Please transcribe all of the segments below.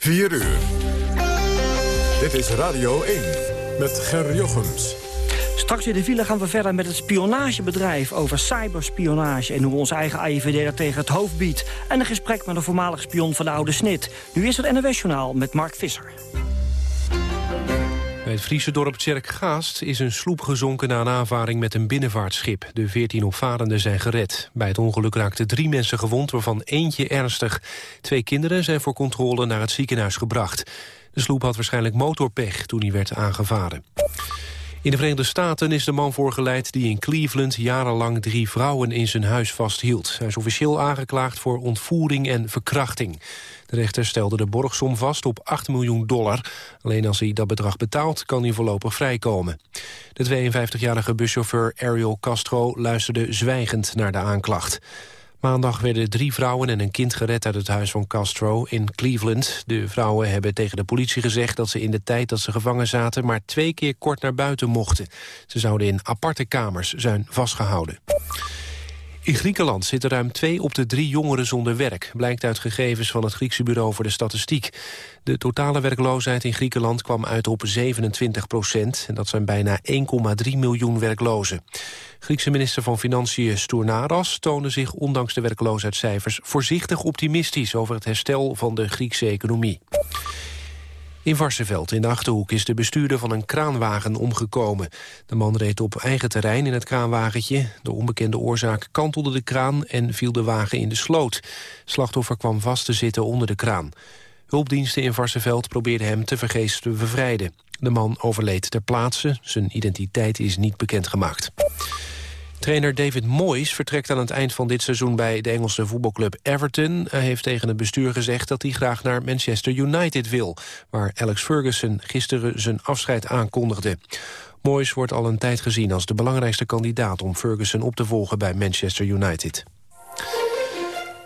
4 uur. Dit is Radio 1 met Ger Jochems. Straks in de file gaan we verder met het spionagebedrijf over cyberspionage... en hoe ons eigen AIVD dat tegen het hoofd biedt. En een gesprek met een voormalig spion van de oude snit. Nu is het NOS-journaal met Mark Visser. Bij het Friese dorp Tjerkgaast is een sloep gezonken na een aanvaring met een binnenvaartschip. De veertien opvarenden zijn gered. Bij het ongeluk raakten drie mensen gewond, waarvan eentje ernstig. Twee kinderen zijn voor controle naar het ziekenhuis gebracht. De sloep had waarschijnlijk motorpech toen hij werd aangevaren. In de Verenigde Staten is de man voorgeleid die in Cleveland jarenlang drie vrouwen in zijn huis vasthield. Hij is officieel aangeklaagd voor ontvoering en verkrachting. De rechter stelde de borgsom vast op 8 miljoen dollar. Alleen als hij dat bedrag betaalt, kan hij voorlopig vrijkomen. De 52-jarige buschauffeur Ariel Castro luisterde zwijgend naar de aanklacht. Maandag werden drie vrouwen en een kind gered uit het huis van Castro in Cleveland. De vrouwen hebben tegen de politie gezegd dat ze in de tijd dat ze gevangen zaten... maar twee keer kort naar buiten mochten. Ze zouden in aparte kamers zijn vastgehouden. In Griekenland zitten ruim twee op de drie jongeren zonder werk... blijkt uit gegevens van het Griekse Bureau voor de Statistiek. De totale werkloosheid in Griekenland kwam uit op 27 procent... en dat zijn bijna 1,3 miljoen werklozen. Griekse minister van Financiën Stournaras toonde zich ondanks de werkloosheidscijfers... voorzichtig optimistisch over het herstel van de Griekse economie. In Varsenveld in de Achterhoek is de bestuurder van een kraanwagen omgekomen. De man reed op eigen terrein in het kraanwagentje. De onbekende oorzaak kantelde de kraan en viel de wagen in de sloot. Slachtoffer kwam vast te zitten onder de kraan. Hulpdiensten in Varsenveld probeerden hem te vergeest te bevrijden. De man overleed ter plaatse. Zijn identiteit is niet bekendgemaakt. Trainer David Moyes vertrekt aan het eind van dit seizoen bij de Engelse voetbalclub Everton. Hij heeft tegen het bestuur gezegd dat hij graag naar Manchester United wil, waar Alex Ferguson gisteren zijn afscheid aankondigde. Moyes wordt al een tijd gezien als de belangrijkste kandidaat om Ferguson op te volgen bij Manchester United.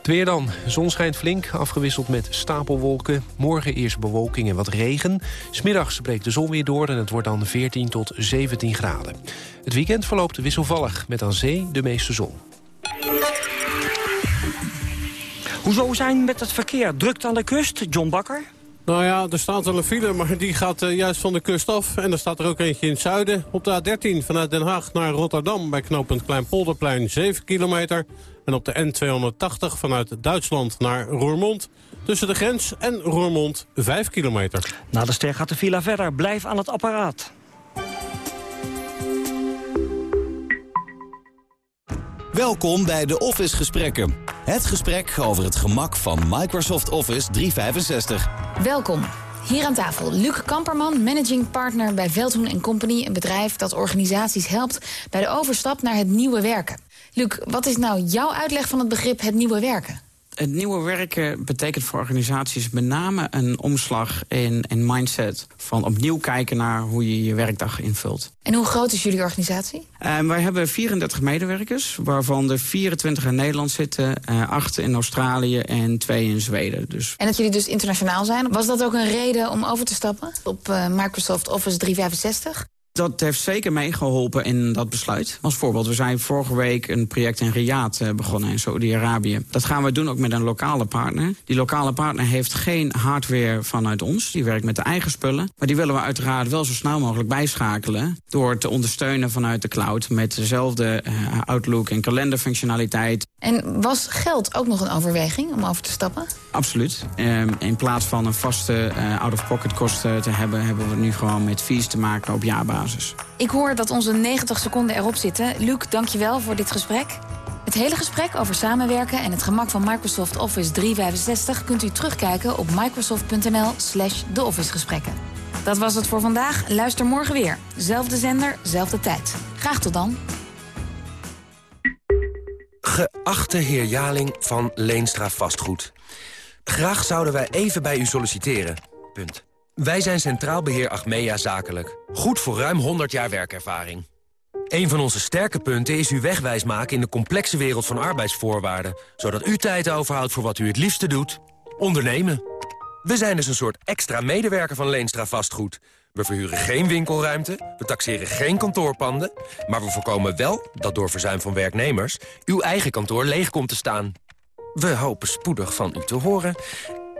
Het weer dan. Zon schijnt flink, afgewisseld met stapelwolken. Morgen eerst bewolking en wat regen. Smiddags breekt de zon weer door en het wordt dan 14 tot 17 graden. Het weekend verloopt wisselvallig, met aan zee de meeste zon. Hoezo zijn met het verkeer? Drukt aan de kust, John Bakker? Nou ja, er staat wel een file, maar die gaat uh, juist van de kust af. En er staat er ook eentje in het zuiden. Op de A13 vanuit Den Haag naar Rotterdam bij knooppunt Kleinpolderplein 7 kilometer. En op de N280 vanuit Duitsland naar Roermond. Tussen de grens en Roermond 5 kilometer. Na de ster gaat de villa verder. Blijf aan het apparaat. Welkom bij de Office Gesprekken. Het gesprek over het gemak van Microsoft Office 365. Welkom. Hier aan tafel Luc Kamperman, managing partner bij Veldhoen Company... een bedrijf dat organisaties helpt bij de overstap naar het nieuwe werken. Luc, wat is nou jouw uitleg van het begrip het nieuwe werken? Het nieuwe werken betekent voor organisaties met name een omslag in, in mindset. Van opnieuw kijken naar hoe je je werkdag invult. En hoe groot is jullie organisatie? Uh, wij hebben 34 medewerkers, waarvan er 24 in Nederland zitten, uh, 8 in Australië en 2 in Zweden. Dus... En dat jullie dus internationaal zijn. Was dat ook een reden om over te stappen op uh, Microsoft Office 365? Dat heeft zeker meegeholpen in dat besluit. Als voorbeeld, we zijn vorige week een project in Riyadh eh, begonnen in Saudi-Arabië. Dat gaan we doen ook met een lokale partner. Die lokale partner heeft geen hardware vanuit ons. Die werkt met de eigen spullen. Maar die willen we uiteraard wel zo snel mogelijk bijschakelen... door te ondersteunen vanuit de cloud met dezelfde uh, Outlook en kalenderfunctionaliteit. En was geld ook nog een overweging om over te stappen? Absoluut. Um, in plaats van een vaste uh, out-of-pocket kosten te hebben... hebben we nu gewoon met fees te maken op jaarbasis. Ik hoor dat onze 90 seconden erop zitten. Luc, dank je wel voor dit gesprek. Het hele gesprek over samenwerken en het gemak van Microsoft Office 365... kunt u terugkijken op microsoft.nl slash deofficegesprekken. Dat was het voor vandaag. Luister morgen weer. Zelfde zender, zelfde tijd. Graag tot dan. Geachte heer Jaling van Leenstra Vastgoed. Graag zouden wij even bij u solliciteren. Punt. Wij zijn Centraal Beheer Achmea Zakelijk. Goed voor ruim 100 jaar werkervaring. Een van onze sterke punten is uw wegwijs maken in de complexe wereld van arbeidsvoorwaarden. Zodat u tijd overhoudt voor wat u het liefste doet. Ondernemen. We zijn dus een soort extra medewerker van Leenstra Vastgoed. We verhuren geen winkelruimte, we taxeren geen kantoorpanden... maar we voorkomen wel dat door verzuim van werknemers... uw eigen kantoor leeg komt te staan. We hopen spoedig van u te horen.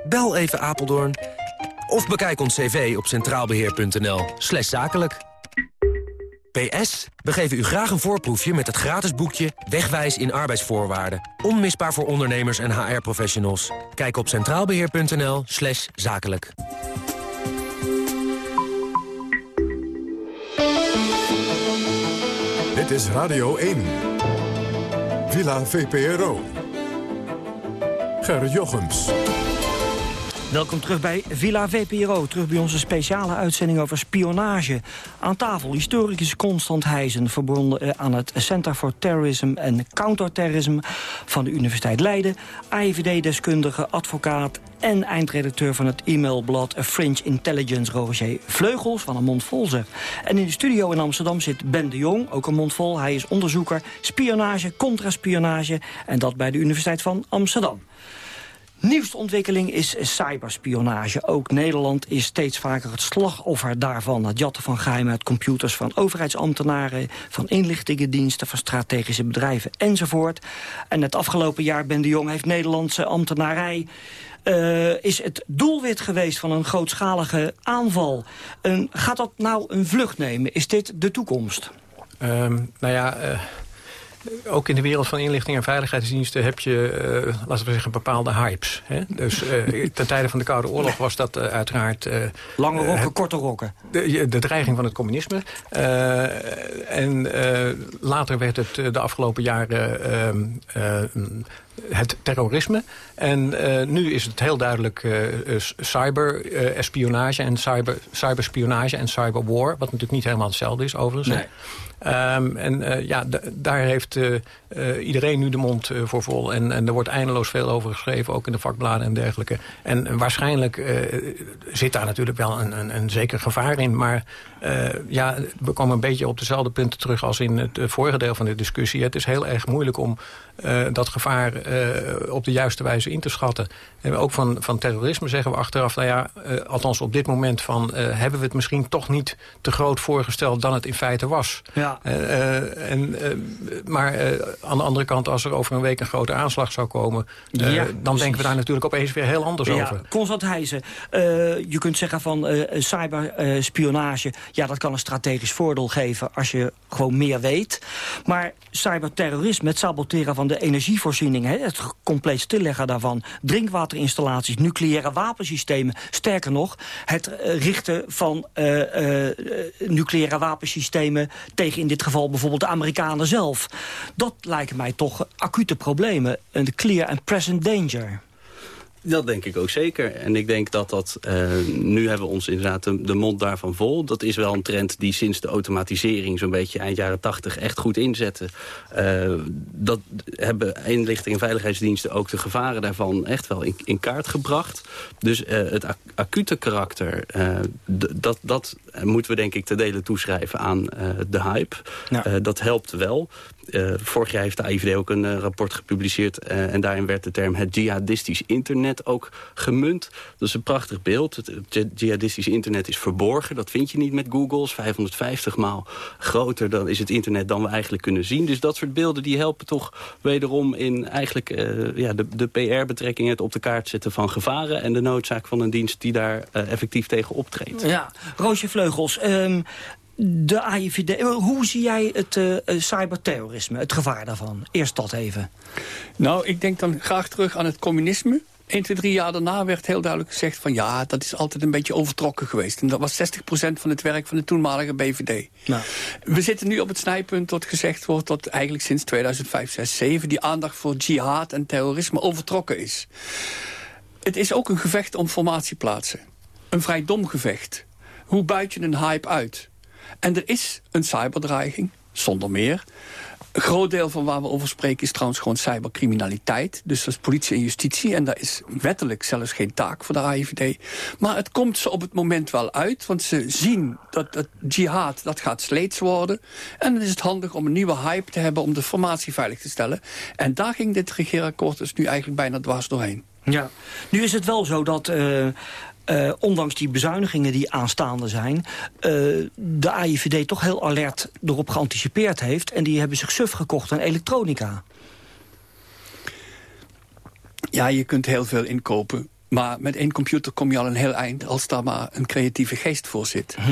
Bel even Apeldoorn Of bekijk ons cv op centraalbeheer.nl slash zakelijk. PS, we geven u graag een voorproefje met het gratis boekje Wegwijs in arbeidsvoorwaarden. Onmisbaar voor ondernemers en HR-professionals. Kijk op centraalbeheer.nl slash zakelijk. Dit is Radio 1. Villa VPRO. Ger Jochems. Welkom terug bij Villa VPRO. Terug bij onze speciale uitzending over spionage. Aan tafel historicus Constant Heijzen... verbonden eh, aan het Center for Terrorism and Counterterrorism... van de Universiteit Leiden. AIVD-deskundige, advocaat en eindredacteur van het e-mailblad Fringe Intelligence... Roger Vleugels van een mond. En in de studio in Amsterdam zit Ben de Jong, ook een mond vol. Hij is onderzoeker spionage, contraspionage... en dat bij de Universiteit van Amsterdam. Nieuwste ontwikkeling is cyberspionage. Ook Nederland is steeds vaker het slachtoffer daarvan. Het jatten van geheimen uit computers van overheidsambtenaren... van inlichtingendiensten, van strategische bedrijven enzovoort. En het afgelopen jaar, Ben de Jong, heeft Nederlandse ambtenarij... Uh, is het doelwit geweest van een grootschalige aanval. Gaat dat nou een vlucht nemen? Is dit de toekomst? Um, nou ja... Uh ook in de wereld van inlichting en veiligheidsdiensten heb je, uh, laten we zeggen, bepaalde hypes. Hè? Dus uh, ten tijde van de Koude Oorlog was dat uh, uiteraard... Lange rokken, korte rokken. De, de, dreiging van het communisme. en later werd het de afgelopen jaren ehm, het terrorisme. En nu is het heel duidelijk cyberespionage en cyber, cyberspionage en cyberwar. Wat natuurlijk niet helemaal hetzelfde is overigens. Nee. Um, en uh, ja, daar heeft uh, uh, iedereen nu de mond voor vol. En, en er wordt eindeloos veel over geschreven, ook in de vakbladen en dergelijke. En waarschijnlijk zit daar natuurlijk wel een, een, een zeker gevaar in. Maar ja, we komen een beetje op dezelfde punten terug als in het vorige deel van de discussie. Het is heel erg moeilijk om dat gevaar op de juiste wijze in te schatten. En ook van, van terrorisme zeggen we achteraf, nou ja, althans op dit moment van... hebben we het misschien toch niet te groot voorgesteld dan het in feite was. Ja. En, maar aan de andere kant, als er over een week een grote aanslag zou komen... Ja, dan precies. denken we daar natuurlijk opeens weer heel anders ja, over. Constant Heijzen, je kunt zeggen van cyberspionage... ja, dat kan een strategisch voordeel geven als je gewoon meer weet. Maar cyberterrorisme, het saboteren van de energievoorziening... Het compleet stilleggen daarvan, drinkwaterinstallaties... nucleaire wapensystemen, sterker nog... het richten van nucleaire wapensystemen tegen in dit geval bijvoorbeeld de Amerikanen zelf. Dat lijken mij toch acute problemen. Een clear and present danger. Dat denk ik ook zeker. En ik denk dat dat... Uh, nu hebben we ons inderdaad de, de, mond daarvan vol. Dat is wel een trend die sinds de automatisering... zo'n beetje eind jaren tachtig echt goed inzette. Uh, dat hebben inlichting en veiligheidsdiensten ook de gevaren daarvan... echt wel in, in kaart gebracht. Dus uh, het ac acute karakter... dat, dat moeten we denk ik te delen toeschrijven aan de hype. Dat helpt wel. Uh, vorig jaar heeft de AIVD ook een uh, rapport gepubliceerd... Uh, en daarin werd de term het jihadistisch internet ook gemunt. Dat is een prachtig beeld. Het, jihadistisch internet is verborgen. Dat vind je niet met Google. 550 maal groter dan is het internet dan we eigenlijk kunnen zien. Dus dat soort beelden die helpen toch wederom in eigenlijk ja, de, de PR-betrekking... het op de kaart zetten van gevaren... en de noodzaak van een dienst die daar effectief tegen optreedt. Ja, Roosje Vleugels... Um, de AIVD, hoe zie jij het uh, cyberterrorisme, het gevaar daarvan? Eerst dat even. Nou, ik denk dan graag terug aan het communisme. 1, 2, 3 jaar daarna werd heel duidelijk gezegd van... ja, dat is altijd een beetje overtrokken geweest. En dat was 60% van het werk van de toenmalige BVD. Nou. We zitten nu op het snijpunt dat gezegd wordt... dat eigenlijk sinds 2005, 6, 7 die aandacht voor jihad en terrorisme overtrokken is. Het is ook een gevecht om formatieplaatsen. Een vrij dom gevecht. Hoe buit je een hype uit? En er is een cyberdreiging, zonder meer. Een groot deel van waar we over spreken is trouwens gewoon cybercriminaliteit. Dus dat is politie en justitie. En daar is wettelijk zelfs geen taak voor de AIVD. Maar het komt ze op het moment wel uit. Want ze zien dat dat jihad dat gaat sleets worden. En dan is het handig om een nieuwe hype te hebben... om de formatie veilig te stellen. En daar ging dit regeerakkoord dus nu eigenlijk bijna dwars doorheen. Ja, nu is het wel zo dat uh, uh, ondanks die bezuinigingen die aanstaande zijn... Uh, de AIVD toch heel alert erop geanticipeerd heeft... en die hebben zich suf gekocht aan elektronica. Ja, je kunt heel veel inkopen Maar met één computer kom je al een heel eind... als daar maar een creatieve geest voor zit. Hm.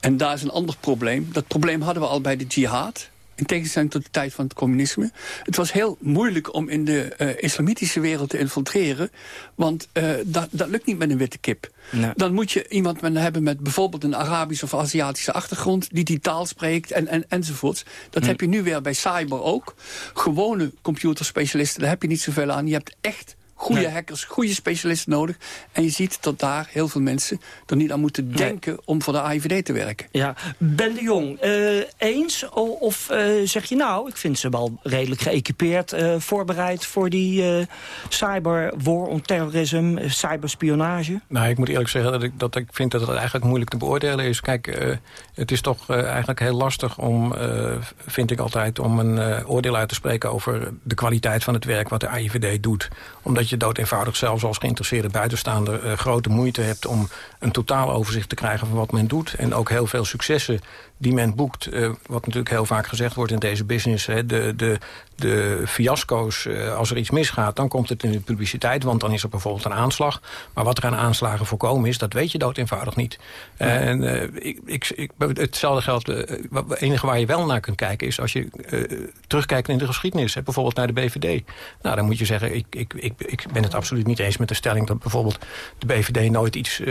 En daar is een ander probleem. Dat probleem hadden we al bij de jihad in tegenstelling tot de tijd van het communisme. Het was heel moeilijk om in de uh, islamitische wereld te infiltreren. Want uh, dat, dat lukt niet met een witte kip. Nee. Dan moet je iemand hebben met bijvoorbeeld een Arabische of Aziatische achtergrond... die die taal spreekt en, en, enzovoorts. Dat hm. heb je nu weer bij cyber ook. Gewone computerspecialisten, daar heb je niet zoveel aan. Je hebt echt goede hackers, goede specialisten nodig. En je ziet dat daar heel veel mensen er niet aan moeten denken... om voor de AIVD te werken. Ja, Ben de Jong, uh, eens? Of uh, zeg je nou, ik vind ze wel redelijk geëquipeerd... Uh, voorbereid voor die cyber war on terrorism, cyberspionage? Nou, ik moet eerlijk zeggen dat ik, dat ik vind dat het eigenlijk moeilijk te beoordelen is. Kijk, het is toch eigenlijk heel lastig om, vind ik altijd... om een oordeel uit te spreken over de kwaliteit van het werk... wat de AIVD doet. Omdat je dood eenvoudig zelfs als geïnteresseerde buitenstaander... Uh, grote moeite hebt om een totaal overzicht te krijgen van wat men doet. En ook heel veel successen die men boekt. Uh, wat natuurlijk heel vaak gezegd wordt in deze business. Hè, de, de, de fiasco's, uh, als er iets misgaat, dan komt het in de publiciteit. Want dan is er bijvoorbeeld een aanslag. Maar wat er aan aanslagen voorkomen is, dat weet je dood eenvoudig niet. Ja. En uh, ik, ik, ik, hetzelfde geldt, het enige waar je wel naar kunt kijken... is als je terugkijkt in de geschiedenis. Hè, bijvoorbeeld naar de BVD. Nou, dan moet je zeggen, ik, ik, ik, ik ben het absoluut niet eens met de stelling... dat bijvoorbeeld de BVD nooit iets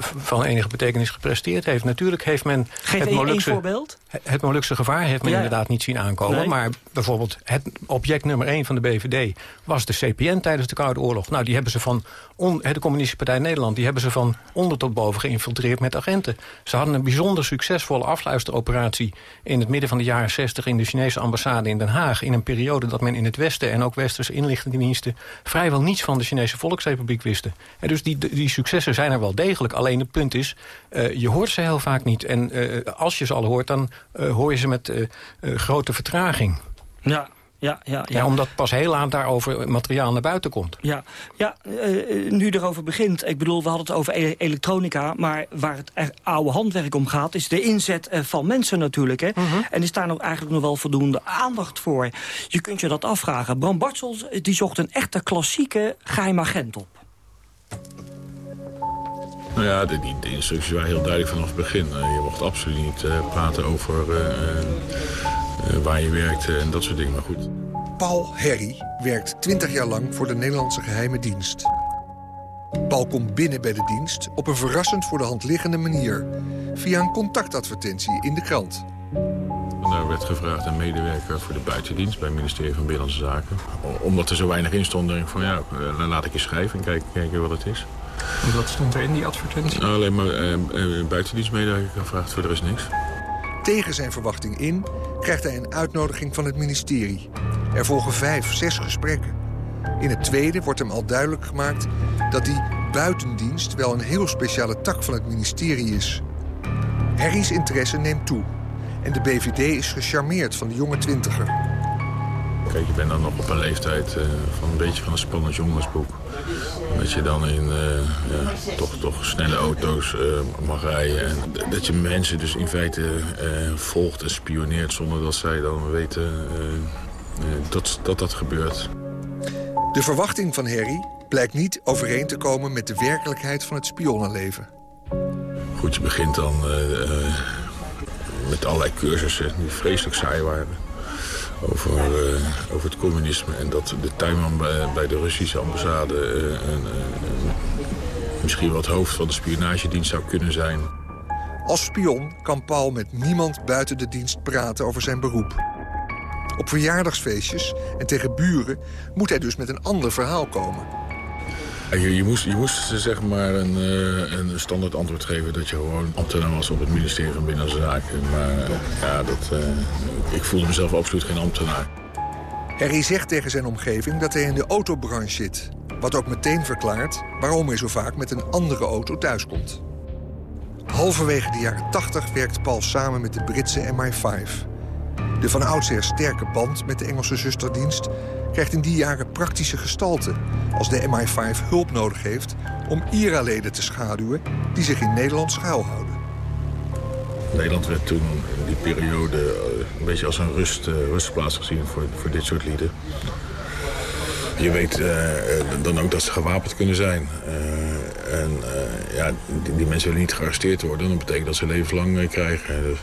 van enige betekenis gepresteerd heeft. Natuurlijk heeft men Geef het Molukse voorbeeld? Het Molukse gevaar heeft men inderdaad niet zien aankomen. Maar bijvoorbeeld het object nummer 1 van de BVD was de CPN tijdens de Koude Oorlog. Nou, die hebben ze van on, de Communistische Partij Nederland... die hebben ze van onder tot boven geïnfiltreerd met agenten. Ze hadden een bijzonder succesvolle afluisteroperatie... in het midden van de jaren 60 in de Chinese ambassade in Den Haag... in een periode dat men in het Westen en ook Westerse inlichtingendiensten... vrijwel niets van de Chinese Volksrepubliek wisten. En dus die, die successen zijn er wel degelijk. Alleen het punt is, uh, je hoort ze heel vaak niet. En uh, als je ze al hoort, dan uh, hoor je ze met grote vertraging. Ja, ja, ja, ja. ja, omdat pas heel laat daarover materiaal naar buiten komt. Ja, ja uh, nu erover begint. Ik bedoel, we hadden het over e- elektronica... maar waar het oude handwerk om gaat... is de inzet uh, van mensen natuurlijk. Hè? Uh mhm. -huh. En is daar nog eigenlijk nog wel voldoende aandacht voor? Je kunt je dat afvragen. Bram Bartels die zocht een echte klassieke geheim agent op. Nou ja, de, die, de instructies waren heel duidelijk vanaf het begin. Uh, je mocht absoluut niet uh, praten over uh, waar je werkte en dat soort dingen. Maar goed. Paul Herry werkt 20 jaar lang voor de Nederlandse geheime dienst. Paul komt binnen bij de dienst op een verrassend voor de hand liggende manier. Via een contactadvertentie in de krant. Daar werd gevraagd een medewerker voor de buitendienst bij het ministerie van Binnenlandse Zaken. Omdat er zo weinig in stond, denk ik van ja, dan laat ik eens schrijven en kijken, kijken wat het is. En wat stond er in die advertentie? Nou, alleen maar eh, eh, buitendienstmedewerker gevraagd, voor de rest niks. Tegen zijn verwachting in krijgt hij een uitnodiging van het ministerie. Er volgen vijf, zes gesprekken. In het tweede wordt hem al duidelijk gemaakt dat die buitendienst wel een heel speciale tak van het ministerie is. Harry's interesse neemt toe. En de BVD is gecharmeerd van de jonge twintiger. Kijk, je bent dan nog op een leeftijd uh, van een beetje van een spannend jongensboek. Dat je dan in uh, ja, toch, toch snelle auto's uh, mag rijden. En dat je mensen dus in feite volgt en spioneert zonder dat zij dan weten dat, dat dat gebeurt. De verwachting van Harry blijkt niet overeen te komen met de werkelijkheid van het spionnenleven. Goed, je begint dan met allerlei cursussen die vreselijk saai waren over, uh, over het communisme. En dat de tuinman bij, de Russische ambassade uh, misschien het hoofd van de spionagedienst zou kunnen zijn. Als spion kan Paul met niemand buiten de dienst praten over zijn beroep. Op verjaardagsfeestjes en tegen buren moet hij dus met een ander verhaal komen. Je, je, moest, je moest zeg maar een, uh, een standaard antwoord geven dat je gewoon ambtenaar was op het ministerie van Binnenlandse Zaken. Maar ja, dat, uh, ik voelde mezelf absoluut geen ambtenaar. Harry zegt tegen zijn omgeving dat hij in de autobranche zit. Wat ook meteen verklaart waarom hij zo vaak met een andere auto thuiskomt. Halverwege de jaren 80 werkt Paul samen met de Britse MI5. De van oudsher sterke band met de Engelse zusterdienst krijgt in die jaren praktische gestalte... als de MI5 hulp nodig heeft om IRA-leden te schaduwen... die zich in Nederland schuilhouden. Nederland werd toen in die periode eh, een beetje als een rust, uh, rustplaats gezien voor, voor dit soort lieden. je weet dan ook dat ze gewapend kunnen zijn. en ja, die, die, mensen willen niet gearresteerd worden. Dat betekent dat ze levenslang krijgen. Dus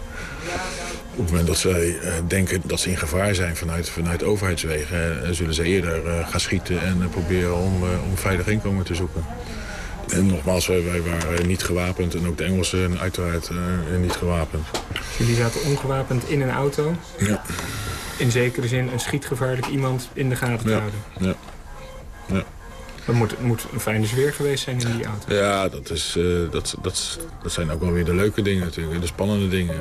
op het moment dat zij denken dat ze in gevaar zijn vanuit, vanuit overheidswegen... zullen ze eerder gaan schieten en proberen om, om veilig inkomen te zoeken. En nogmaals, wij, wij, waren niet gewapend en ook de Engelsen uiteraard uh, niet gewapend. Jullie zaten ongewapend in een auto? Ja. In zekere zin een schietgevaarlijk iemand in de gaten te houden? Ja. ja. Het moet, moet een fijne sfeer geweest zijn in die auto. Ja, dat, is, uh, dat, dat, dat zijn ook wel weer de leuke dingen natuurlijk, de spannende dingen.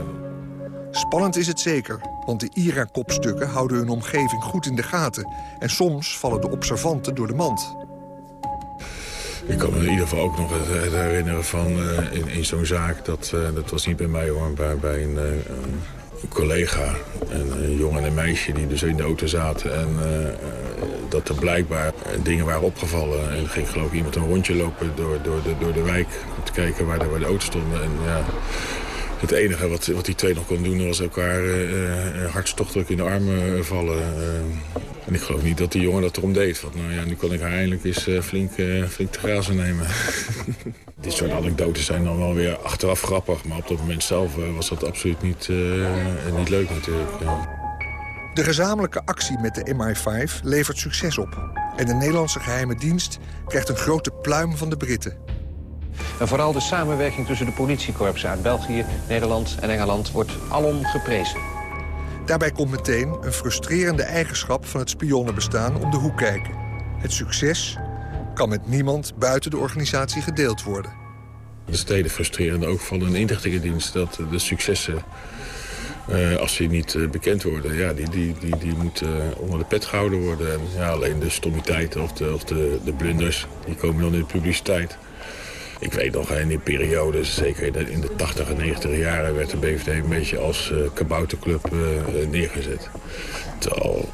Spannend is het zeker, want de IRA-kopstukken houden hun omgeving goed in de gaten. En soms vallen de observanten door de mand. Ik kan me in ieder geval ook nog het, herinneren van uh, in, zo'n zaak. Dat, uh, dat was niet bij mij hoor, maar bij een, uh, een collega. Een, een, jongen en een meisje die dus in de auto zaten. En dat er blijkbaar dingen waren opgevallen. En ging geloof ik iemand een rondje lopen door, door, de, door de wijk. Om te kijken waar de, waar de auto's stonden. En ja, het enige wat, wat die twee nog konden doen was elkaar hartstochtelijk in de armen vallen. En ik geloof niet dat die jongen dat erom deed. Nou ja, nu kan ik haar eindelijk eens uh, flink, uh, flink te grazen nemen. Dit soort anekdotes zijn dan wel weer achteraf grappig. Maar op dat moment zelf uh, was dat absoluut niet, niet leuk natuurlijk. De gezamenlijke actie met de MI5 levert succes op. En de Nederlandse geheime dienst krijgt een grote pluim van de Britten. En vooral de samenwerking tussen de politiekorpsen uit België, Nederland en Engeland wordt alom geprezen. Daarbij komt meteen een frustrerende eigenschap van het spionnenbestaan om de hoek kijken. Het succes kan met niemand buiten de organisatie gedeeld worden. Het is het frustrerende ook van een inlichtingendienst... dat de successen, uh, als die niet uh, bekend worden... Ja, die, die, die, die moeten uh, onder de pet gehouden worden. En, ja, alleen de stommiteiten of, de, of de, de blunders, die komen dan in de publiciteit. Ik weet nog, in die periode, zeker in de 80 en 90 jaren... werd de BVD een beetje als uh, kabouterclub uh, neergezet. Terwijl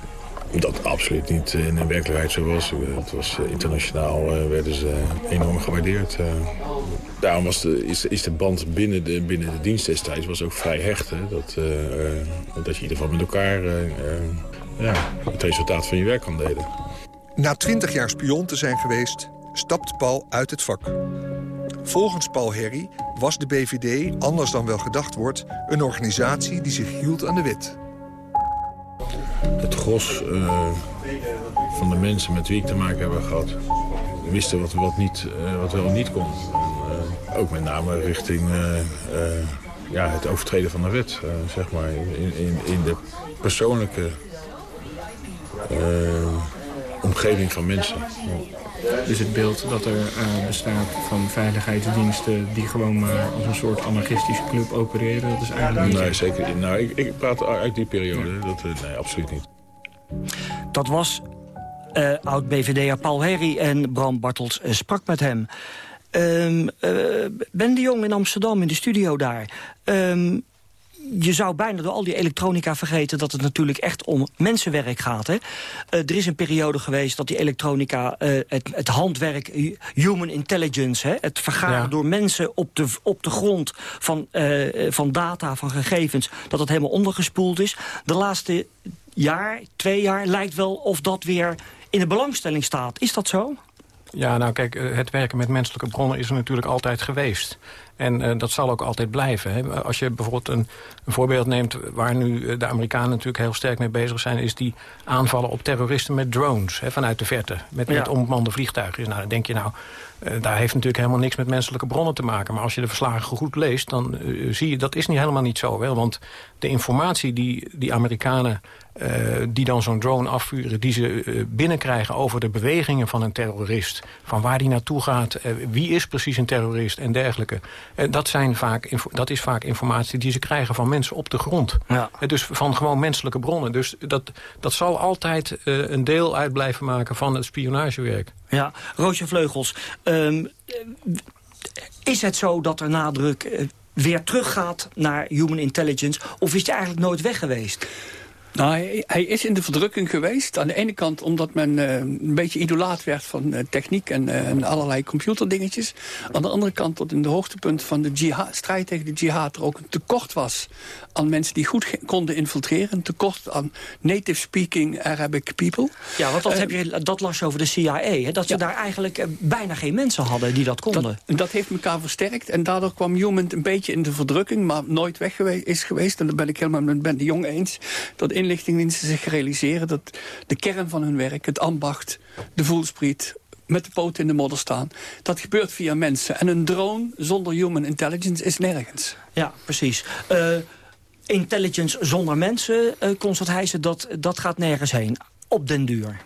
dat absoluut niet in de werkelijkheid zo was. Het was internationaal werden ze enorm gewaardeerd. daarom was de, is, is de band binnen de, binnen de dienst destijds was ook vrij hecht. Hè? Dat, dat je in ieder geval met elkaar ja, het resultaat van je werk kan delen. Na twintig jaar spion te zijn geweest, stapt Paul uit het vak. Volgens Paul Herry was de BVD, anders dan wel gedacht wordt... een organisatie die zich hield aan de wet. Het gros uh, van de mensen met wie ik te maken heb gehad... wisten wat, wat, niet, uh, wat wel niet kon. Uh, ook met name richting ja, het overtreden van de wet, zeg maar. In, in, in de persoonlijke omgeving van mensen. Dus het beeld dat er uh, bestaat van veiligheidsdiensten... die gewoon maar als een soort anarchistische club opereren, dat is eigenlijk niet... Nee, zeker niet. Nou, ik, ik praat uit die periode. Dat, uh, nee, absoluut niet. Dat was uh, oud-BVD'er Paul Herry en Bram Bartels sprak met hem. Um, ben de Jong in Amsterdam, in de studio daar... Um, je zou bijna door al die elektronica vergeten... dat het natuurlijk echt om mensenwerk gaat. Hè? Uh, er is een periode geweest dat die elektronica... Uh, het, het, handwerk, human intelligence... Hè? het vergaren door mensen op de, op de grond van, uh, van data, van gegevens... dat het helemaal ondergespoeld is. De laatste jaar, twee jaar, lijkt wel of dat weer in de belangstelling staat. Is dat zo? Ja, nou kijk, het werken met menselijke bronnen is er natuurlijk altijd geweest. En uh, dat zal ook altijd blijven. Hè. Als je bijvoorbeeld een, een, voorbeeld neemt... waar nu eh, de Amerikanen natuurlijk heel sterk mee bezig zijn... is die aanvallen op terroristen met drones hè, vanuit de verte. Met, met onbemande vliegtuigen. Nou, dan denk je nou... Uh, daar heeft natuurlijk helemaal niks met menselijke bronnen te maken. Maar als je de verslagen goed leest, dan uh, zie je... dat is niet helemaal niet zo. Wel, want de informatie die die Amerikanen uh, die dan zo'n drone afvuren... die ze uh, binnenkrijgen over de bewegingen van een terrorist... van waar die naartoe gaat, uh, wie is precies een terrorist en dergelijke. Dat, zijn vaak, dat is vaak informatie die ze krijgen van mensen op de grond. Ja. dus van gewoon menselijke bronnen. Dus dat, dat zal altijd een deel uit blijven maken van het spionagewerk. Ja, Roosje Vleugels, um, is het zo dat er nadruk weer teruggaat naar human intelligence... of is die eigenlijk nooit weg geweest? Nou, hij, hij, is in de verdrukking geweest. Aan de ene kant omdat men uh, een beetje idolaat werd van uh, techniek en, uh, en, allerlei computerdingetjes. Aan de andere kant tot in de hoogtepunt van de jihad, strijd tegen de jihad er ook een tekort was aan mensen die goed konden infiltreren. Een tekort aan native speaking Arabic people. Ja, want dat, heb je, dat las je over de CIA. Hè? Dat ze ja. daar eigenlijk bijna geen mensen hadden die dat konden. Dat, dat, heeft elkaar versterkt. En daardoor kwam Human een beetje in de verdrukking, maar nooit weg geweest, is geweest. En daar ben ik helemaal met Ben de Jong eens. Dat inlichtingendiensten zich realiseren dat de kern van hun werk, het ambacht, de voelspriet, met de poten in de modder staan. Dat gebeurt via mensen. En een drone zonder human intelligence is nergens. Ja, precies. Uh, intelligence zonder mensen, uh, Constant Heijzen, dat, dat gaat nergens heen. Op den duur.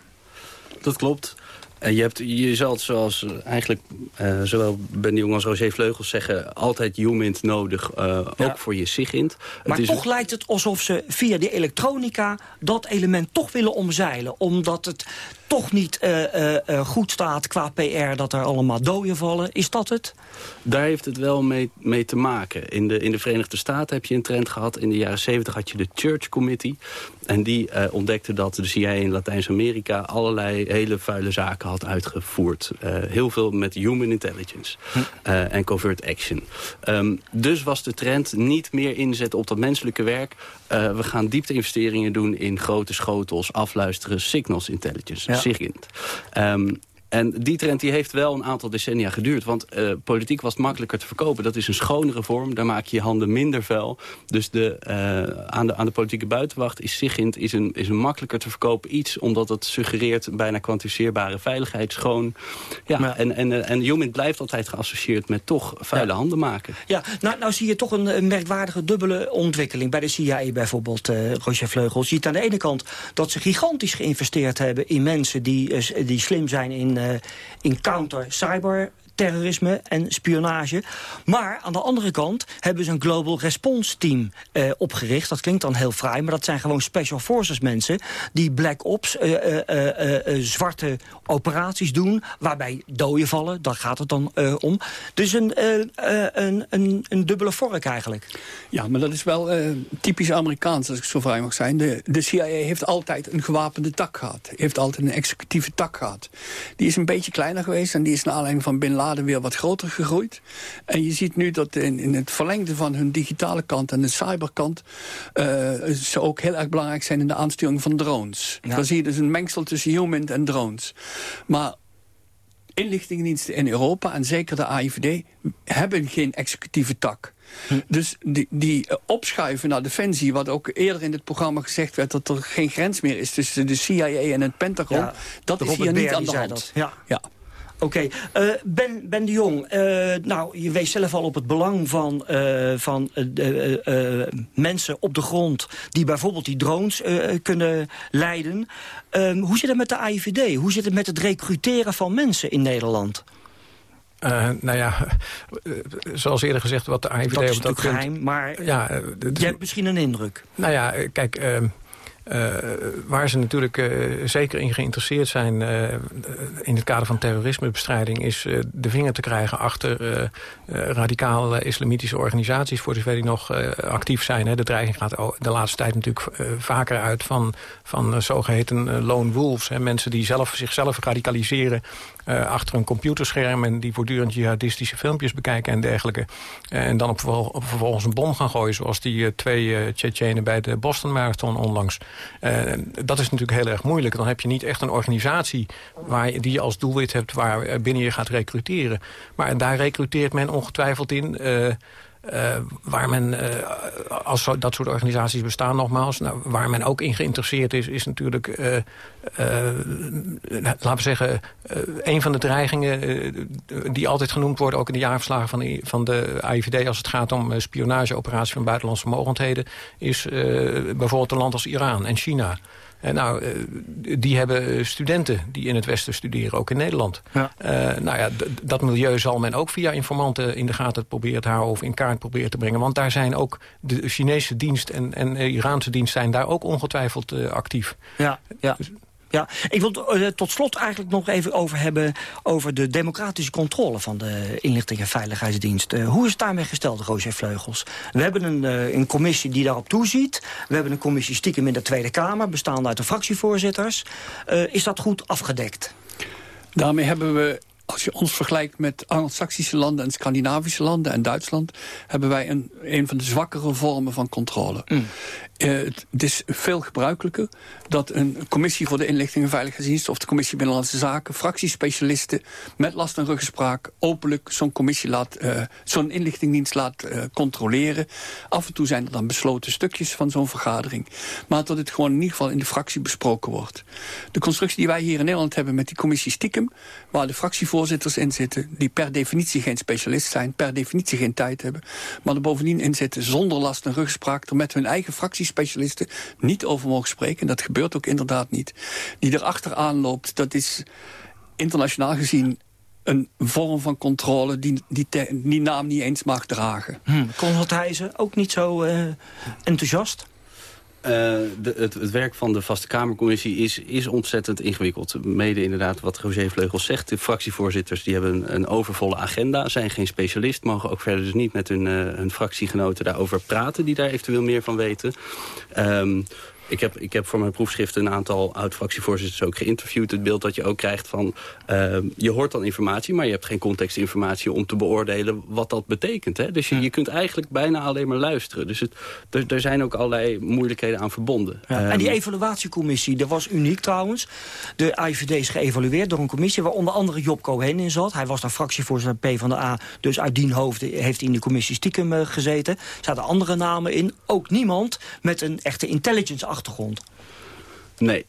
Dat klopt. En je, hebt, je zal het zoals eigenlijk uh, zowel Ben de Jong als Roger Vleugels zeggen... altijd Umint nodig, uh, ja. ook voor je SIGINT. Maar het toch lijkt het alsof ze via die elektronica... dat element toch willen omzeilen. Omdat het toch niet uh, goed staat qua PR dat er allemaal doden vallen. Is dat het? Daar heeft het wel mee, mee te maken. In de, in de Verenigde Staten heb je een trend gehad. In de jaren 70 had je de Church Committee. En die ontdekte dat de CIA in Latijns-Amerika... allerlei hele vuile zaken had uitgevoerd. heel veel met human intelligence hm. en covert action. Um, dus was de trend niet meer inzetten op dat menselijke werk. we gaan diepte-investeringen doen in grote schotels... afluisteren, signals intelligence... Ja. SIGINT. Um, en die trend die heeft wel een aantal decennia geduurd. Want uh, politiek was makkelijker te verkopen. Dat is een schonere vorm. Daar maak je je handen minder vuil. Dus de, uh, aan, de, aan de politieke buitenwacht is SIGINT is een, is een makkelijker te verkopen iets. Omdat het suggereert bijna kwantificeerbare veiligheid, schoon. Ja, ja. En, en, en Humint blijft altijd geassocieerd met toch vuile ja. handen maken. Ja, nou, nou zie je toch een, een merkwaardige dubbele ontwikkeling. Bij de CIA bijvoorbeeld, Roger Vleugel. Je ziet aan de ene kant dat ze gigantisch geïnvesteerd hebben in mensen die, die slim zijn in in counter-cyber terrorisme en spionage. Maar aan de andere kant hebben ze een Global Response Team uh, opgericht. Dat klinkt dan heel fraai, maar dat zijn gewoon Special Forces mensen... die Black Ops, uh, uh, zwarte operaties doen... waarbij doden vallen, daar gaat het dan om. Dus een, een, een, een, dubbele vork eigenlijk. Ja, maar dat is wel typisch Amerikaans, als ik zo vrij mag zijn. De, de CIA heeft altijd een gewapende tak gehad. Heeft altijd een executieve tak gehad. Die is een beetje kleiner geweest en die is naar aanleiding van Bin Laden weer wat groter gegroeid. En je ziet nu dat in, in het verlengde van hun digitale kant en de cyberkant... Uh, ze ook heel erg belangrijk zijn in de aansturing van drones. Ja. Dan zie je dus een mengsel tussen human en drones. Maar inlichtingendiensten in Europa, en zeker de AIVD... hebben geen executieve tak. Hm. Dus die, die uh, opschuiven naar Defensie, wat ook eerder in het programma gezegd werd... dat er geen grens meer is tussen de CIA en het Pentagon... Ja, dat is hier niet aan de hand. Ja. ja. Oké, okay. uh, ben, ben de Jong, uh, nou, je wees zelf al op het belang van, uh, van mensen op de grond... die bijvoorbeeld die drones kunnen leiden. Ehm, hoe zit het met de AIVD? Hoe zit het met het recruteren van mensen in Nederland? Uh, nou ja, zoals eerder gezegd, wat de AIVD... Dat is op dat geheim, maar ja, je hebt misschien een indruk. Nou ja, kijk... Uh, uh, waar ze natuurlijk uh, zeker in geïnteresseerd zijn uh, in het kader van terrorismebestrijding... is de vinger te krijgen achter radicale islamitische organisaties... voor zover die nog actief zijn. Hè. De dreiging gaat de laatste tijd natuurlijk vaker uit van, van zogeheten lone wolves. Hè. Mensen die zelf, zichzelf radicaliseren achter een computerscherm... en die voortdurend jihadistische filmpjes bekijken en dergelijke. Uh, en dan op, op, vervolgens een bom gaan gooien... zoals die uh, twee Tsjetsjenen bij de Boston Marathon onlangs. dat is natuurlijk heel erg moeilijk. Dan heb je niet echt een organisatie waar die je als doelwit hebt... waar binnen je gaat recruteren. Maar daar recruteert men ongetwijfeld in... Uh, waar men, uh, als zo, dat soort organisaties bestaan nogmaals... Nou, waar men ook in geïnteresseerd is, is natuurlijk... Uh, laten we zeggen, een van de dreigingen die altijd genoemd worden... ook in de jaarverslagen van de, van de AIVD... als het gaat om spionageoperaties van buitenlandse mogendheden... is bijvoorbeeld een land als Iran en China... Uh, nou, uh, die hebben studenten die in het Westen studeren, ook in Nederland. Ja. Uh, nou ja, dat milieu zal men ook via informanten in de gaten proberen te houden... of in kaart proberen te brengen. Want daar zijn ook de Chinese dienst en, en de Iraanse dienst zijn daar ook ongetwijfeld actief. Ja, ja. Ja, ik wil uh, tot slot eigenlijk nog even over hebben... over de democratische controle van de inlichting en veiligheidsdienst. Uh, hoe is het daarmee gesteld, Roger Vleugels? We hebben een, uh, een commissie die daarop toeziet. We hebben een commissie stiekem in de Tweede Kamer... bestaande uit de fractievoorzitters. is dat goed afgedekt? Daarmee hebben we als je ons vergelijkt met Anglo-Saxische landen en Scandinavische landen en Duitsland... hebben wij een, een van de zwakkere vormen van controle. Mm. Uh, het, is veel gebruikelijker dat een commissie voor de inlichting en veiligheidsdienst... of de commissie Binnenlandse Zaken, fractiespecialisten... met last en ruggespraak openlijk zo'n commissie laat... Uh, zo'n inlichtingdienst laat uh, controleren. Af en toe zijn er dan besloten stukjes van zo'n vergadering. Maar dat het gewoon in ieder geval in de fractie besproken wordt. De constructie die wij hier in Nederland hebben met die commissie stiekem... waar de fractievoorzitters in zitten... die per definitie geen specialist zijn, per definitie geen tijd hebben... maar er bovendien in zitten zonder last en ruggespraak... er met hun eigen fracties specialisten niet over mogen spreken. En dat gebeurt ook inderdaad niet. Die erachteraan loopt, dat is internationaal gezien een vorm van controle die die, die naam niet eens mag dragen. Hm. Conrad ook niet zo uh, enthousiast? De, het, het, werk van de Vaste Kamercommissie is, is ontzettend ingewikkeld. Mede inderdaad wat Roger Vleugels zegt. De fractievoorzitters die hebben een, een, overvolle agenda. Zijn geen specialist. Mogen ook verder dus niet met hun, uh, hun fractiegenoten daarover praten. Die daar eventueel meer van weten. Um, ik heb, ik heb voor mijn proefschrift een aantal oud-fractievoorzitters ook geïnterviewd. Het beeld dat je ook krijgt van... Uh, je hoort dan informatie, maar je hebt geen contextinformatie... om te beoordelen wat dat betekent. Hè? Dus je, je kunt eigenlijk bijna alleen maar luisteren. Dus het, er, er zijn ook allerlei moeilijkheden aan verbonden. Ja, en die ehm, evaluatiecommissie, dat was uniek trouwens. De IVD is geëvalueerd door een commissie... waar onder andere Job Cohen in zat. Hij was dan fractievoorzitter P van de A. Dus uit die hoofd heeft hij in de commissie stiekem uh, gezeten. Er zaten andere namen in. Ook niemand met een echte intelligence achtergrond. Nee,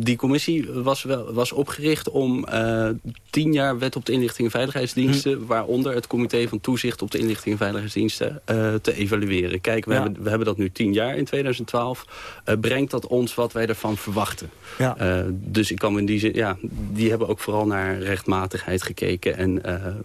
die commissie was, wel, was opgericht om uh, tien jaar wet op de inlichting en veiligheidsdiensten... Hm. waaronder het comité van toezicht op de inlichting en veiligheidsdiensten... Uh, te evalueren. Kijk, we, ja. hebben, we hebben dat nu tien jaar in 2012. Uh, brengt dat ons wat wij ervan verwachten? Ja. dus ik kan in die zin, ja, die hebben ook vooral naar rechtmatigheid gekeken. En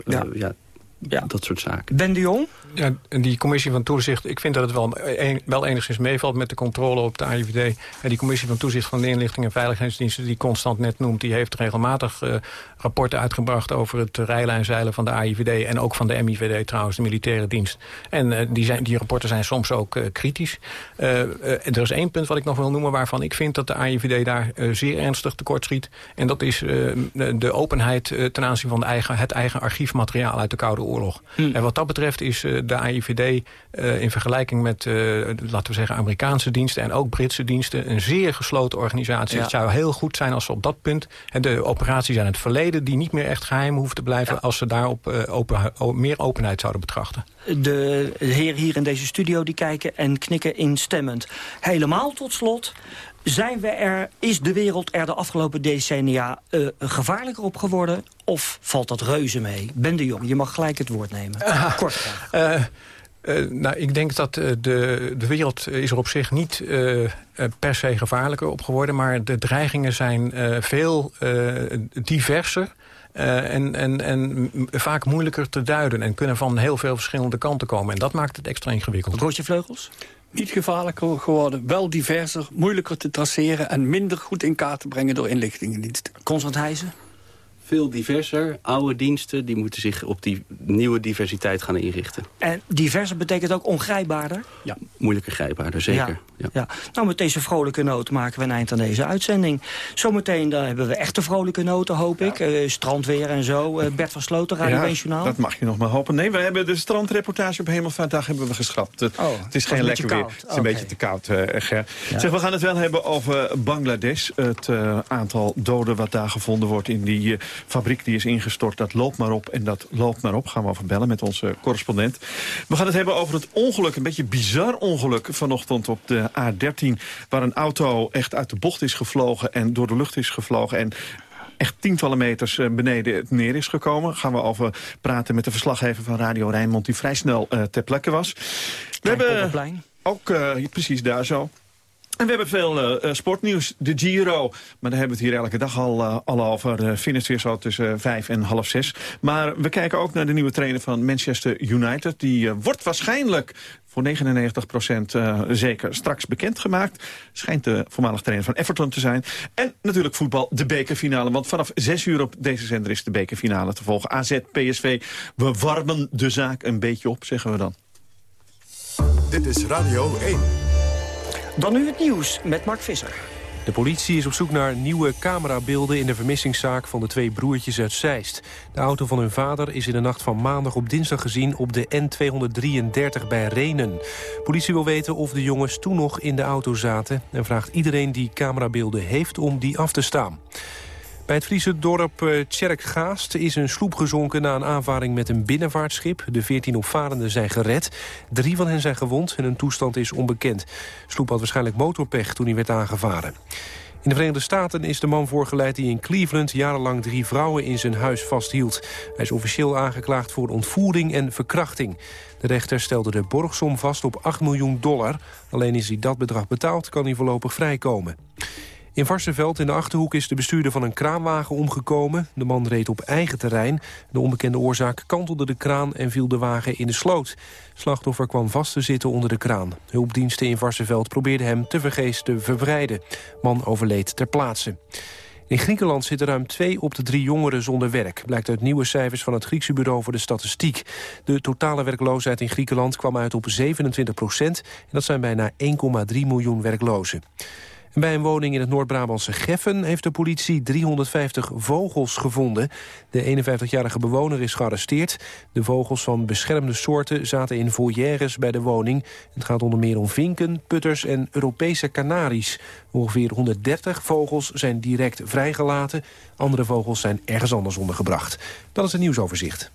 ja. ja ja. dat soort zaken. Ben de Jong? Ja, die commissie van toezicht, ik vind dat het wel, een, wel enigszins meevalt met de controle op de AIVD. En die commissie van toezicht van de inlichting en veiligheidsdiensten die Constant net noemt, die heeft regelmatig uh, rapporten uitgebracht over het rijlijnzeilen van de AIVD en ook van de MIVD trouwens, de militaire dienst. En uh, die, zijn, die rapporten zijn soms ook uh, kritisch. er is één punt wat ik nog wil noemen waarvan ik vind dat de AIVD daar zeer ernstig tekort schiet. En dat is de openheid ten aanzien van de eigen, het eigen archiefmateriaal uit de Koude Oorlog. Hm. En wat dat betreft is de AIVD uh, in vergelijking met, uh, laten we zeggen, Amerikaanse diensten... en ook Britse diensten, een zeer gesloten organisatie. Ja. Het zou heel goed zijn als ze op dat punt... de operaties aan het verleden die niet meer echt geheim hoeven te blijven... Ja. als ze daarop open, meer openheid zouden betrachten. De heren hier in deze studio die kijken en knikken instemmend. Helemaal tot slot zijn we er, is de wereld er de afgelopen decennia uh, gevaarlijker op geworden? Of valt dat reuze mee? Ben de Jong, je mag gelijk het woord nemen. Uh, Kort uh, uh, nou, ik denk dat de, de wereld is er op zich niet per se gevaarlijker op geworden... maar de dreigingen zijn veel diverser... en, en, en vaak moeilijker te duiden... en kunnen van heel veel verschillende kanten komen. En dat maakt het extra ingewikkeld. Roosje Vleugels? Niet gevaarlijker geworden. Wel diverser, moeilijker te traceren... en minder goed in kaart te brengen door inlichtingendiensten. Constant Heijzen? Veel diverser. Oude diensten die moeten zich op die nieuwe diversiteit gaan inrichten. En diverser betekent ook ongrijpbaarder? Ja, moeilijker grijpbaarder, zeker. Ja, ja. Nou, met deze vrolijke noot maken we een eind aan deze uitzending. Zometeen dan hebben we echte vrolijke noten, hoop ik. Uh, strandweer en zo. Uh, Bert van Sloten, Radio ja, 1 Journaal. dat mag je nog maar hopen. Nee, we hebben de strandreportage op Hemelvaartdag hebben we geschrapt. Het, oh, het is geen lekker weer. Het is een okay. beetje te koud, uh, Ger. Ja. Zeg, we gaan het wel hebben over Bangladesh. Het aantal doden wat daar gevonden wordt in die fabriek die is ingestort. Dat loopt maar op en dat loopt maar op. Gaan we over bellen met onze correspondent. We gaan het hebben over het ongeluk, een beetje bizar ongeluk vanochtend op de A13... waar een auto echt uit de bocht is gevlogen en door de lucht is gevlogen... en echt tientallen meters beneden neer is gekomen. Gaan we over praten met de verslaggever van Radio Rijnmond... die vrij snel uh, ter plekke was. We hebben ook, uh, precies daar zo... En we hebben veel uh, sportnieuws. De Giro. Maar daar hebben we het hier elke dag al, uh, al over. Uh, finish weer zo tussen vijf en half zes. Maar we kijken ook naar de nieuwe trainer van Manchester United. Die wordt waarschijnlijk voor 99 procent zeker straks bekendgemaakt. Schijnt de voormalig trainer van Everton te zijn. En natuurlijk voetbal, de bekerfinale. Want vanaf 6 uur op deze zender is de bekerfinale te volgen. AZ, PSV, we warmen de zaak een beetje op, zeggen we dan. Dit is Radio 1. Dan nu het nieuws met Mark Visser. De politie is op zoek naar nieuwe camerabeelden in de vermissingszaak van de twee broertjes uit Zeist. De auto van hun vader is in de nacht van maandag op dinsdag gezien op de N233 bij Renen. Politie wil weten of de jongens toen nog in de auto zaten en vraagt iedereen die camerabeelden heeft om die af te staan. Bij het Friese dorp eh, Tjerkgaast is een sloep gezonken... na een aanvaring met een binnenvaartschip. De 14 opvarenden zijn gered. Drie van hen zijn gewond en hun toestand is onbekend. De sloep had waarschijnlijk motorpech toen hij werd aangevaren. In de Verenigde Staten is de man voorgeleid die in Cleveland jarenlang drie vrouwen in zijn huis vasthield. Hij is officieel aangeklaagd voor ontvoering en verkrachting. De rechter stelde de borgsom vast op 8 miljoen dollar. Alleen is hij dat bedrag betaald, kan hij voorlopig vrijkomen. In Varsenveld in de Achterhoek is de bestuurder van een kraanwagen omgekomen. De man reed op eigen terrein. De onbekende oorzaak kantelde de kraan en viel de wagen in de sloot. Slachtoffer kwam vast te zitten onder de kraan. Hulpdiensten in Varsenveld probeerden hem te vergeest te verbreiden. Man overleed ter plaatse. In Griekenland zitten ruim twee op de drie jongeren zonder werk... blijkt uit nieuwe cijfers van het Griekse Bureau voor de Statistiek. De totale werkloosheid in Griekenland kwam uit op 27 procent... en dat zijn bijna 1,3 miljoen werklozen bij een woning in het Noord-Brabantse Geffen heeft de politie 350 vogels gevonden. De 51-jarige bewoner is gearresteerd. De vogels van beschermde soorten zaten in volières bij de woning. Het gaat onder meer om vinken, putters en Europese kanaries. Ongeveer 130 vogels zijn direct vrijgelaten. Andere vogels zijn ergens anders ondergebracht. Dat is het nieuwsoverzicht.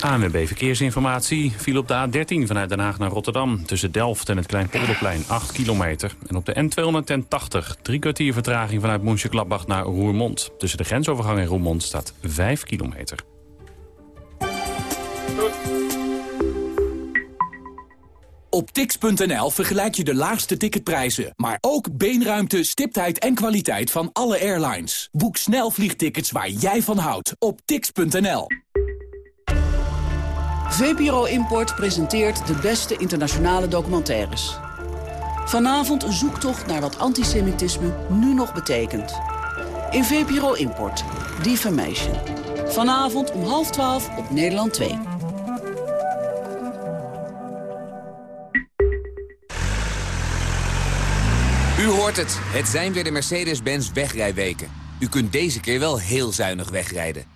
ANWB Verkeersinformatie viel op de A13 vanuit Den Haag naar Rotterdam... tussen Delft en het Kleinpolderplein 8 kilometer. En op de N280 drie kwartier vertraging vanuit Mönchengladbach naar Roermond. Tussen de grensovergang en Roermond staat 5 kilometer. Op tix.nl vergelijk je de laagste ticketprijzen, maar ook beenruimte, stiptheid en kwaliteit van alle airlines. Boek snel vliegtickets waar jij van houdt op tix.nl. VPRO Import presenteert de beste internationale documentaires. Vanavond een zoektocht naar wat antisemitisme nu nog betekent. In VPRO Import, Defamation. Vanavond om half twaalf op Nederland 2. U hoort het. Het zijn weer de Mercedes-Benz wegrijweken. U kunt deze keer wel heel zuinig wegrijden.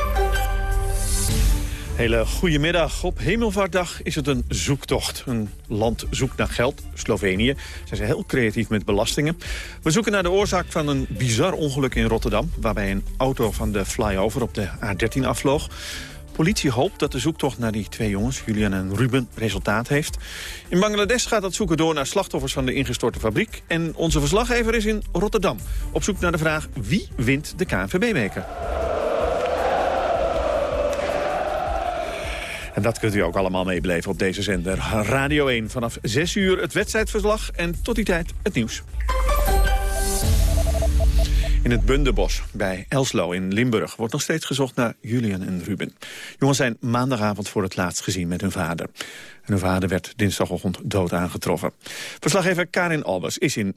Hele goedemiddag. Op Hemelvaartdag is het een zoektocht. Een land zoekt naar geld, Slovenië. Zijn ze heel creatief met belastingen. We zoeken naar de oorzaak van een bizar ongeluk in Rotterdam... waarbij een auto van de flyover op de A13 afvloog. Politie hoopt dat de zoektocht naar die twee jongens, Julian en Ruben, resultaat heeft. In Bangladesh gaat dat zoeken door naar slachtoffers van de ingestorte fabriek. En onze verslaggever is in Rotterdam. Op zoek naar de vraag wie wint de KNVB-beker. En dat kunt u ook allemaal meebeleven op deze zender. Radio 1 vanaf 6 uur het wedstrijdverslag en tot die tijd het nieuws. In het Bundebos bij Elslo in Limburg wordt nog steeds gezocht naar Julian en Ruben. Jongens zijn maandagavond voor het laatst gezien met hun vader. Hun vader werd dinsdagochtend dood aangetroffen. Verslaggever Karin Albers is in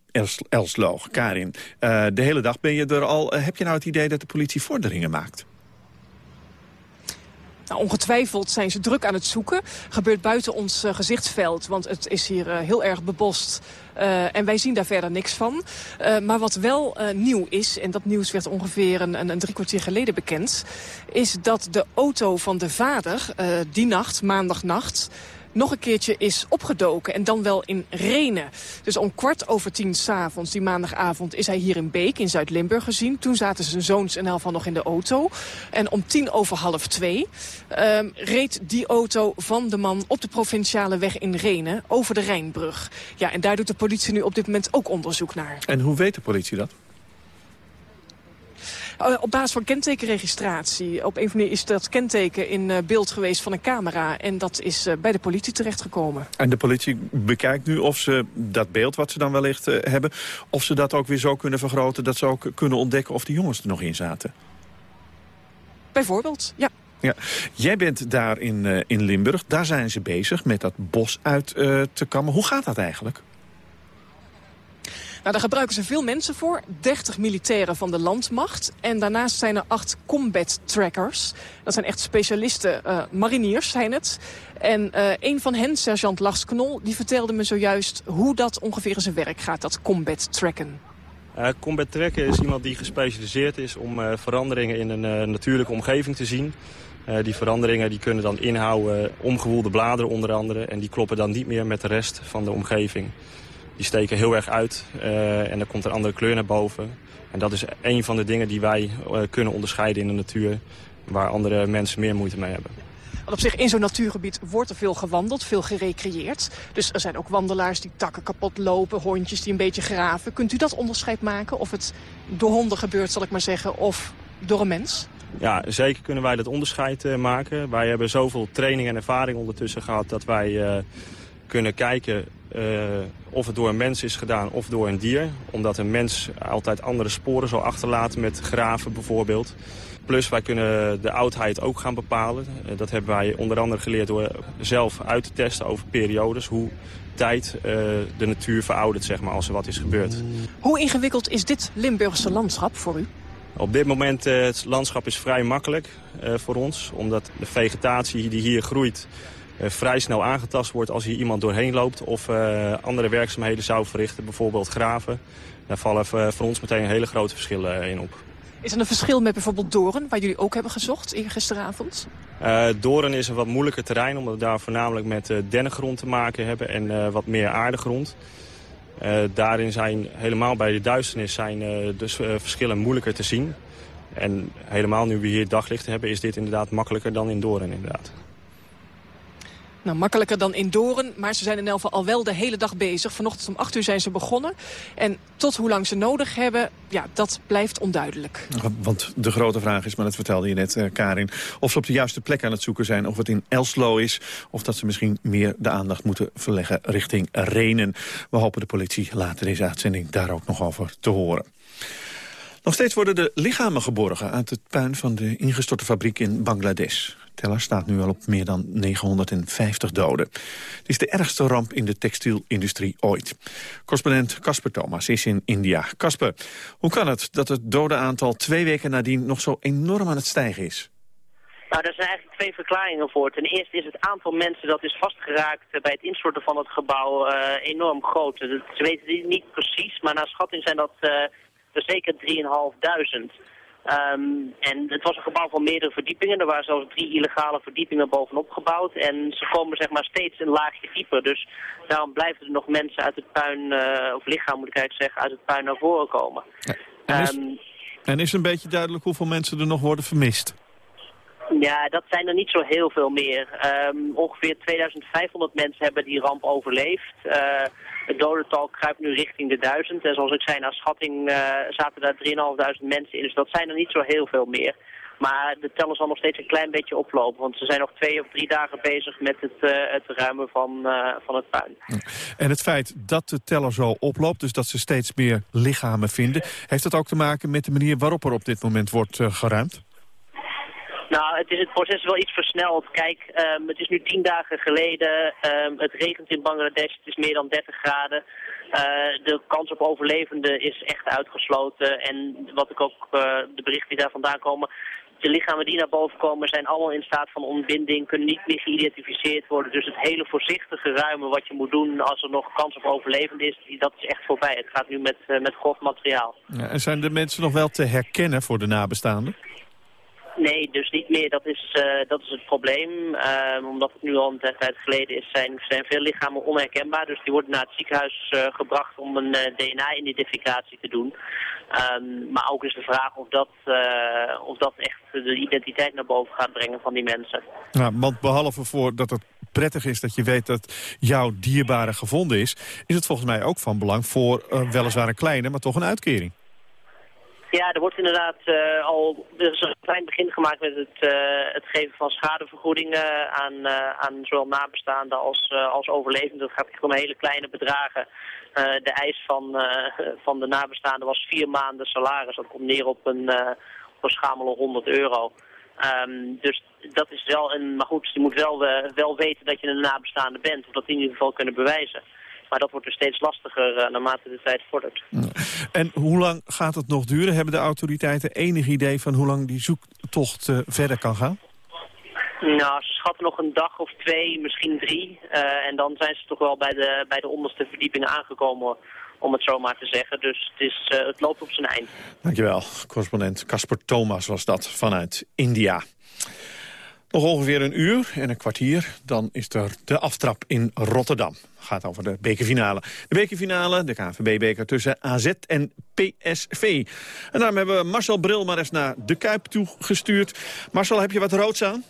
Elslo. Karin, uh, de hele dag ben je er al. Uh, heb je nou het idee dat de politie vorderingen maakt? Ongetwijfeld zijn ze druk aan het zoeken. Gebeurt buiten ons uh, gezichtsveld, want het is hier uh, heel erg bebost. Uh, en wij zien daar verder niks van. maar wat wel nieuw is, en dat nieuws werd ongeveer een, een, drie kwartier geleden bekend... is dat de auto van de vader die nacht, maandagnacht nog een keertje is opgedoken. En dan wel in Renen. Dus om kwart over tien s'avonds, die maandagavond, is hij hier in Beek in Zuid-Limburg gezien. Toen zaten zijn zoons en van nog in de auto. En om tien over half twee um, reed die auto van de man op de provinciale weg in Renen over de Rijnbrug. Ja, en daar doet de politie nu op dit moment ook onderzoek naar. En hoe weet de politie dat? Uh, op basis van kentekenregistratie. Op een of andere is dat kenteken in uh, beeld geweest van een camera. En dat is uh, bij de politie terechtgekomen. En de politie bekijkt nu of ze dat beeld wat ze dan wellicht hebben... of ze dat ook weer zo kunnen vergroten dat ze ook kunnen ontdekken of die jongens er nog in zaten. Bijvoorbeeld, ja. Ja. Jij bent daar in, uh, in Limburg. Daar zijn ze bezig met dat bos uit uh, te kammen. Hoe gaat dat eigenlijk? Nou, daar gebruiken ze veel mensen voor. 30 militairen van de landmacht. En daarnaast zijn er acht combat trackers. Dat zijn echt specialisten, uh, mariniers zijn het. En uh, een van hen, sergeant Lars Knol, die vertelde me zojuist... hoe dat ongeveer in zijn werk gaat, dat combat tracken. Uh, combat tracken is iemand die gespecialiseerd is om veranderingen in een natuurlijke omgeving te zien. die veranderingen die kunnen dan inhouden omgewoelde bladeren onder andere. En die kloppen dan niet meer met de rest van de omgeving. Die steken heel erg uit en er komt een andere kleur naar boven. En dat is een van de dingen die wij kunnen onderscheiden in de natuur. Waar andere mensen meer moeite mee hebben. Want op zich in zo'n natuurgebied wordt er veel gewandeld, veel gerecreëerd. Dus er zijn ook wandelaars die takken kapot lopen, hondjes die een beetje graven. Kunt u dat onderscheid maken? Of het door honden gebeurt, zal ik maar zeggen, of door een mens? Ja, zeker kunnen wij dat onderscheid uh, maken. Wij hebben zoveel training en ervaring ondertussen gehad dat wij uh, kunnen kijken of het door een mens is gedaan of door een dier. Omdat een mens altijd andere sporen zal achterlaten met graven bijvoorbeeld. Plus wij kunnen de oudheid ook gaan bepalen. Dat hebben wij onder andere geleerd door zelf uit te testen over periodes. Hoe tijd uh, de natuur veroudert, zeg maar, als er wat is gebeurd. Hoe ingewikkeld is dit Limburgse landschap voor u? Op dit moment uh, het landschap is vrij makkelijk uh, voor ons. Omdat de vegetatie die hier groeit vrij snel aangetast wordt als hier iemand doorheen loopt. Of andere werkzaamheden zou verrichten, bijvoorbeeld graven. Daar vallen voor ons meteen hele grote verschillen in op. Is er een verschil met bijvoorbeeld Doren, waar jullie ook hebben gezocht gisteravond? Uh, Doren is een wat moeilijker terrein, omdat we daar voornamelijk met uh, dennengrond te maken hebben en uh, wat meer aardegrond. daarin zijn helemaal bij de duisternis zijn dus verschillen moeilijker te zien. En helemaal nu we hier daglicht hebben, is dit inderdaad makkelijker dan in Doren inderdaad. Nou, makkelijker dan in Doren, maar ze zijn in geval al wel de hele dag bezig. Vanochtend om 8 uur zijn ze begonnen. En tot hoe lang ze nodig hebben, ja, dat blijft onduidelijk. Want de grote vraag is, maar dat vertelde je net, uh, Karin... of ze op de juiste plek aan het zoeken zijn, of het in Elslo is... of dat ze misschien meer de aandacht moeten verleggen richting Renen. We hopen de politie later deze uitzending daar ook nog over te horen. Nog steeds worden de lichamen geborgen uit het puin van de ingestorte fabriek in Bangladesh teller staat nu al op meer dan 950 doden. Het is de ergste ramp in de textielindustrie ooit. Correspondent Casper Thomas is in India. Casper, hoe kan het dat het dodenaantal twee weken nadien nog zo enorm aan het stijgen is? Nou, daar zijn eigenlijk twee verklaringen voor. Ten eerste is het aantal mensen dat is vastgeraakt bij het instorten van het gebouw uh, enorm groot. Ze weten het niet precies, maar naar schatting zijn dat uh, er zeker 3.500. Um, en het was een gebouw van meerdere verdiepingen. Er waren zelfs drie illegale verdiepingen bovenop gebouwd. En ze komen zeg maar steeds een laagje dieper. Dus daarom blijven er nog mensen uit het puin, uh, of lichaam moet ik eigenlijk zeggen, uit het puin naar voren komen. En is, um, en is een beetje duidelijk hoeveel mensen er nog worden vermist? Ja, dat zijn er niet zo heel veel meer. Um, ongeveer 2500 mensen hebben die ramp overleefd. Uh, het dodental kruipt nu richting de duizend. En zoals ik zei, naar schatting uh, zaten daar 3.500 mensen in. Dus dat zijn er niet zo heel veel meer. Maar de teller zal nog steeds een klein beetje oplopen. Want ze zijn nog twee of drie dagen bezig met het, uh, het ruimen van, uh, van het puin. En het feit dat de teller zo oploopt, dus dat ze steeds meer lichamen vinden... heeft dat ook te maken met de manier waarop er op dit moment wordt geruimd? Nou, het, is, het proces is wel iets versneld. Kijk, um, het is nu tien dagen geleden. Um, het regent in Bangladesh. Het is meer dan 30 graden. Uh, de kans op overlevenden is echt uitgesloten. En wat ik ook, uh, de berichten die daar vandaan komen... De lichamen die naar boven komen zijn allemaal in staat van ontbinding, kunnen niet meer geïdentificeerd worden. Dus het hele voorzichtige ruimen wat je moet doen als er nog kans op overlevenden is, dat is echt voorbij. Het gaat nu met, uh, met grof materiaal. Ja, en zijn de mensen nog wel te herkennen voor de nabestaanden? Nee, dus niet meer. Dat is, uh, dat is het probleem. Uh, omdat het nu al een tijd geleden is, zijn, zijn veel lichamen onherkenbaar. Dus die worden naar het ziekenhuis uh, gebracht om een DNA-identificatie te doen. Um, maar ook is de vraag of dat, of dat echt de identiteit naar boven gaat brengen van die mensen. Nou, want behalve voor dat het prettig is dat je weet dat jouw dierbare gevonden is... is het volgens mij ook van belang voor weliswaar een kleine, maar toch een uitkering. Ja, er wordt inderdaad uh, al er is een klein begin gemaakt met het, uh, het geven van schadevergoedingen aan, uh, aan zowel nabestaanden als, als overlevenden. Dat gaat om hele kleine bedragen. de eis van, van de nabestaanden was vier maanden salaris. Dat komt neer op een, op een schamele 100 euro. Um, dus dat is wel een... Maar goed, je moet wel, wel weten dat je een nabestaande bent. Of dat in ieder geval kunnen bewijzen. Maar dat wordt dus steeds lastiger uh, naarmate de tijd vordert. En hoe lang gaat het nog duren? Hebben de autoriteiten enig idee van hoe lang die zoektocht uh, verder kan gaan? Nou, ze schatten nog een dag of twee, misschien drie. Uh, en dan zijn ze toch wel bij de, bij de onderste verdiepingen aangekomen om het zo maar te zeggen. Dus het, is, uh, het loopt op zijn eind. Dankjewel. Correspondent Casper Thomas was dat vanuit India. Nog ongeveer een uur en een kwartier, dan is er de aftrap in Rotterdam. gaat over de bekerfinale. De bekerfinale, de KNVB-beker tussen AZ en PSV. En daarom hebben we Marcel Bril maar eens naar de Kuip toegestuurd. Marcel, heb je wat roods aan?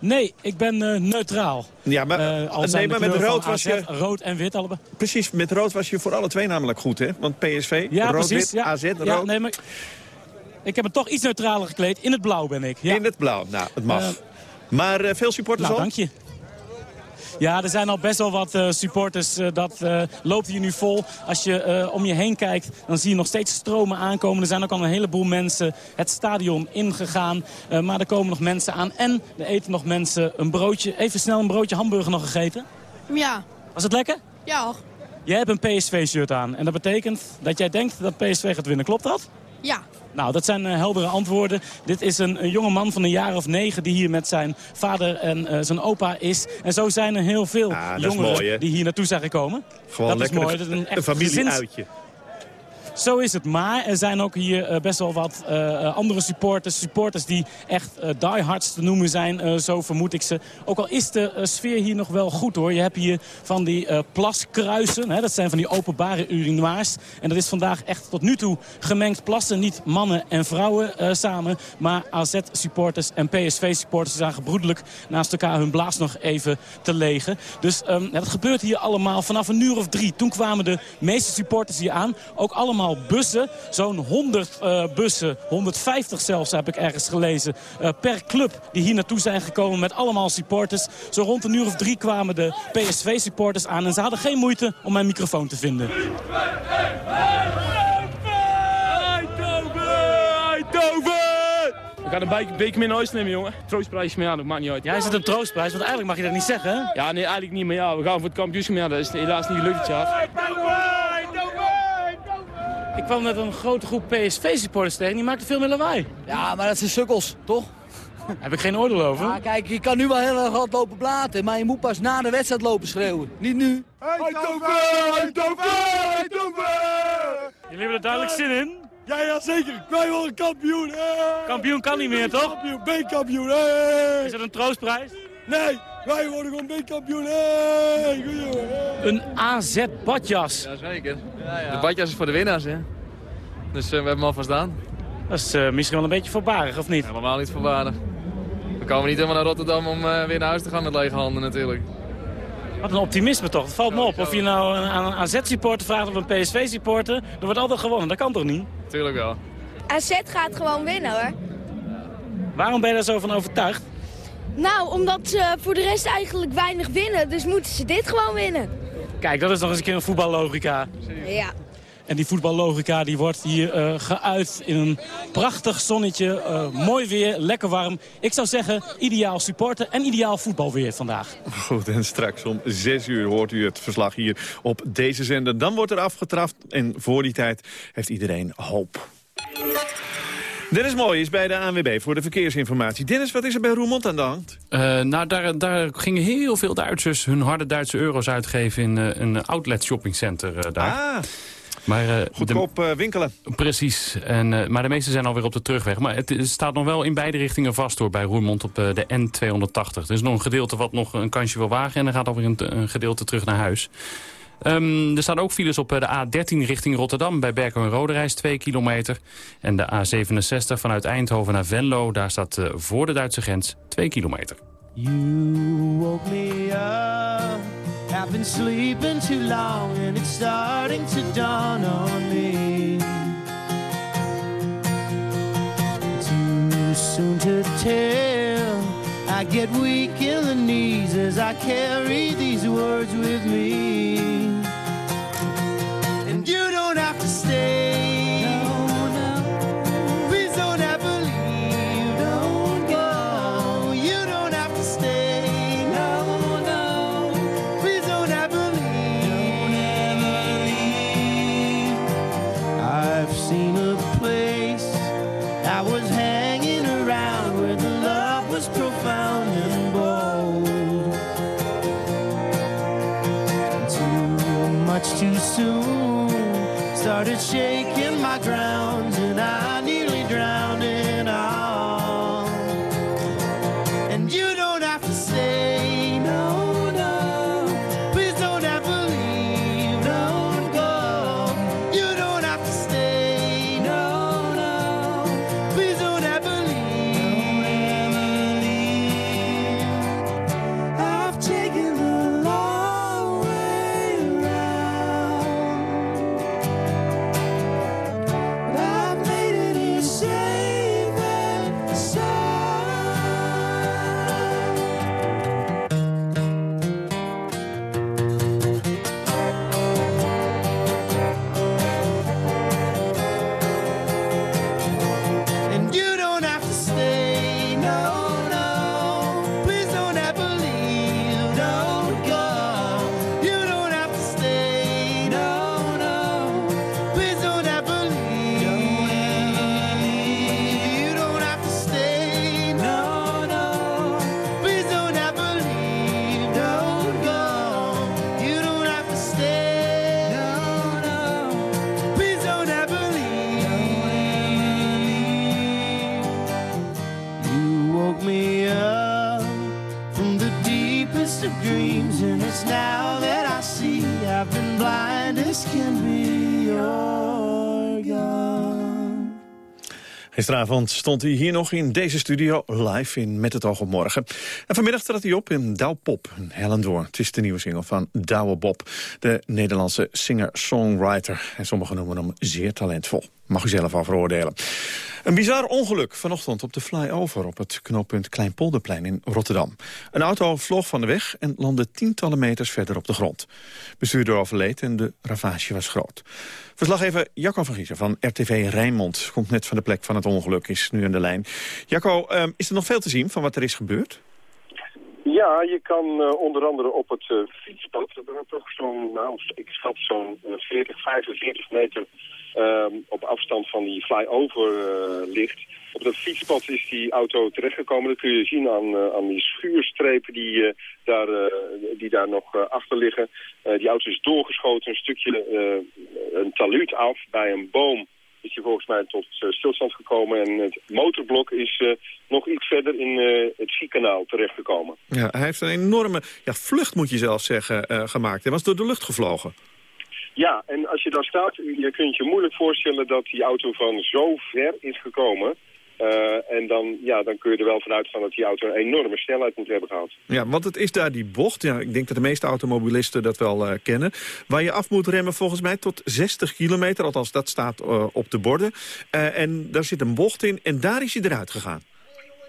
Nee, ik ben uh, neutraal. Ja, maar, uh, nee, maar met rood was je... Rood en wit allebei. Precies, met rood was je voor alle twee namelijk goed, hè? Want PSV, ja, rood, precies, wit, ja. AZ, rood. Ja, nee, maar... Ik heb me toch iets neutraler gekleed. In het blauw ben ik. Ja. In het blauw, nou, het mag. Uh, maar uh, veel supporters nou, al? dank je. Ja, er zijn al best wel wat uh, supporters. Uh, dat uh, loopt hier nu vol. Als je om je heen kijkt, dan zie je nog steeds stromen aankomen. Er zijn ook al een heleboel mensen het stadion ingegaan. maar er komen nog mensen aan. En er eten nog mensen een broodje. Even snel een broodje hamburger nog gegeten. Ja. Was het lekker? Ja hoor. Jij hebt een PSV-shirt aan. En dat betekent dat jij denkt dat PSV gaat winnen. Klopt dat? Ja. Nou, dat zijn uh, heldere antwoorden. Dit is een, een, jonge man van een jaar of negen die hier met zijn vader en uh, zijn opa is. En zo zijn er heel veel ah, jongeren mooi, die hier naartoe zijn gekomen. Gewoon dat lekker is mooi. Dat is een, een familieuitje. Zo is het. Maar er zijn ook hier uh, best wel wat uh, andere supporters. Supporters die echt diehards te noemen zijn, zo vermoed ik ze. Ook al is de sfeer hier nog wel goed hoor. Je hebt hier van die plaskruisen. Hè, dat zijn van die openbare urinoirs. En dat is vandaag echt tot nu toe gemengd plassen. Niet mannen en vrouwen samen. Maar AZ-supporters en PSV-supporters zijn gebroedelijk naast elkaar hun blaas nog even te legen. Dus um, dat gebeurt hier allemaal vanaf een uur of drie. Toen kwamen de meeste supporters hier aan. Ook allemaal bussen. Zo'n 100 uh, bussen, 150 zelfs heb ik ergens gelezen, uh, per club die hier naartoe zijn gekomen met allemaal supporters. Zo rond een uur of drie kwamen de PSV-supporters aan en ze hadden geen moeite om mijn microfoon te vinden. Ik ga een beker mee naar huis nemen, jongen. Troostprijs, maar ja, dat maakt niet uit. Ja, is het een troostprijs? Want eigenlijk mag je dat niet zeggen, hè? Ja, nee, eigenlijk niet. Maar ja, we gaan voor het kampioenschap. Ja, dat is helaas niet gelukt dit jaar. Ik kwam met een grote groep PSV-supporters tegen. Die maakten veel meer lawaai. Ja, maar dat zijn sukkels, toch? Heb ik geen oordeel over? Ja, kijk, je kan nu wel heel erg hard lopen blaten, maar je moet pas na de wedstrijd lopen schreeuwen. Niet nu. Eindhoven! Eindhoven! Eindhoven! Jullie hebben er duidelijk zin in? Ja, ja, zeker. Wij worden kampioen. Hey. Kampioen kan niet meer, toch? Kampioen, B-kampioen. Hey. Is dat een troostprijs? Nee, wij worden gewoon B-kampioen. Hey. Een AZ-badjas. Jazeker. Ja, ja. De badjas is voor de winnaars, hè. Dus uh, we hebben hem alvast aan. Dat is uh, misschien wel een beetje voorbarig, of niet? Helemaal niet voorbarig. We komen niet helemaal naar Rotterdam om uh, weer naar huis te gaan met lege handen natuurlijk. Wat een optimisme toch, dat valt me op. Of je nou aan een AZ-supporter vraagt of een PSV-supporter, er wordt altijd gewonnen. Dat kan toch niet? Tuurlijk wel. AZ gaat gewoon winnen hoor. Waarom ben je daar zo van overtuigd? Nou, omdat ze voor de rest eigenlijk weinig winnen, dus moeten ze dit gewoon winnen. Kijk, dat is nog eens een keer een voetballogica. Ja. En die voetballogica die wordt hier uh, geuit in een prachtig zonnetje. Uh, mooi weer, lekker warm. Ik zou zeggen, ideaal supporten en ideaal voetbalweer vandaag. Goed, en straks om 6 uur hoort u het verslag hier op deze zender. Dan wordt er afgetraft en voor die tijd heeft iedereen hoop. Dennis Mooi is bij de ANWB voor de verkeersinformatie. Dennis, wat is er bij Roermond aan de hand? Uh, nou, daar, daar gingen heel veel Duitsers hun harde Duitse euro's uitgeven... in uh, een outlet shoppingcenter uh, daar. Ah. Maar, uh, Goedkoop de, winkelen. Precies. En, maar de meeste zijn alweer op de terugweg. Maar het, staat nog wel in beide richtingen vast hoor, bij Roermond op de N280. Er is nog een gedeelte wat nog een kansje wil wagen. En dan gaat alweer een, een gedeelte terug naar huis. Um, er staan ook files op de A13 richting Rotterdam bij Berkel en Roderijs 2 kilometer. En de A67 vanuit Eindhoven naar Venlo, daar staat uh, voor de Duitse grens 2 kilometer. You woke me up, I've been sleeping too long and it's starting to dawn on me. Too soon to tell, I get weak in the knees as I carry these words with me. And you don't have to stay. No, no. Please don't ever leave. You don't have to stay. No, no. Please don't ever leave. Don't ever leave. I've seen a place was hanging around where the love was profound and bold. Too much too soon shaking my grounds and I Gisteravond stond hij hier nog in deze studio live in Met het oog op morgen. En vanmiddag trad hij op in Douw Pop, Hellendoor. Het is de nieuwe single van Douwe Bob, de Nederlandse singer-songwriter. En sommigen noemen hem zeer talentvol. Mag u zelf al veroordelen. Een bizar ongeluk vanochtend op de flyover op het knooppunt Kleinpolderplein in Rotterdam. Een auto vloog van de weg en landde tientallen meters verder op de grond. Bestuurder overleed en de ravage was groot. Verslaggever Jacco van Giezen van RTV Rijnmond komt net van de plek van het ongeluk, is nu aan de lijn. Jacco, ehm, is er nog veel te zien van wat er is gebeurd? Ja, je kan eh, onder andere op het eh, fietspad, waar toch zo'n, nou, ik schat zo'n eh, 40, 45 meter ehm, op afstand van die flyover eh, ligt. Op dat fietspad is die auto terechtgekomen. Dat kun je zien aan, eh, aan die schuurstrepen die, eh, daar, die daar nog achter liggen. Die auto is doorgeschoten een stukje een taluut af bij een boom is hij volgens mij tot stilstand gekomen. En het motorblok is nog iets verder in het Viekanaal terechtgekomen. Ja, hij heeft een enorme ja, vlucht, moet je zelf zeggen, gemaakt. Hij was door de lucht gevlogen. Ja, en als je daar staat, je kunt je moeilijk voorstellen dat die auto van zo ver is gekomen. Eh, en dan, ja, dan kun je er wel vanuit gaan dat die auto een enorme snelheid moet hebben gehad. Ja, want het is daar die bocht. Ja, ik denk dat de meeste automobilisten dat wel eh, kennen. Waar je af moet remmen volgens mij tot 60 kilometer. Althans, dat staat eh, op de borden. En daar zit een bocht in en daar is hij eruit gegaan.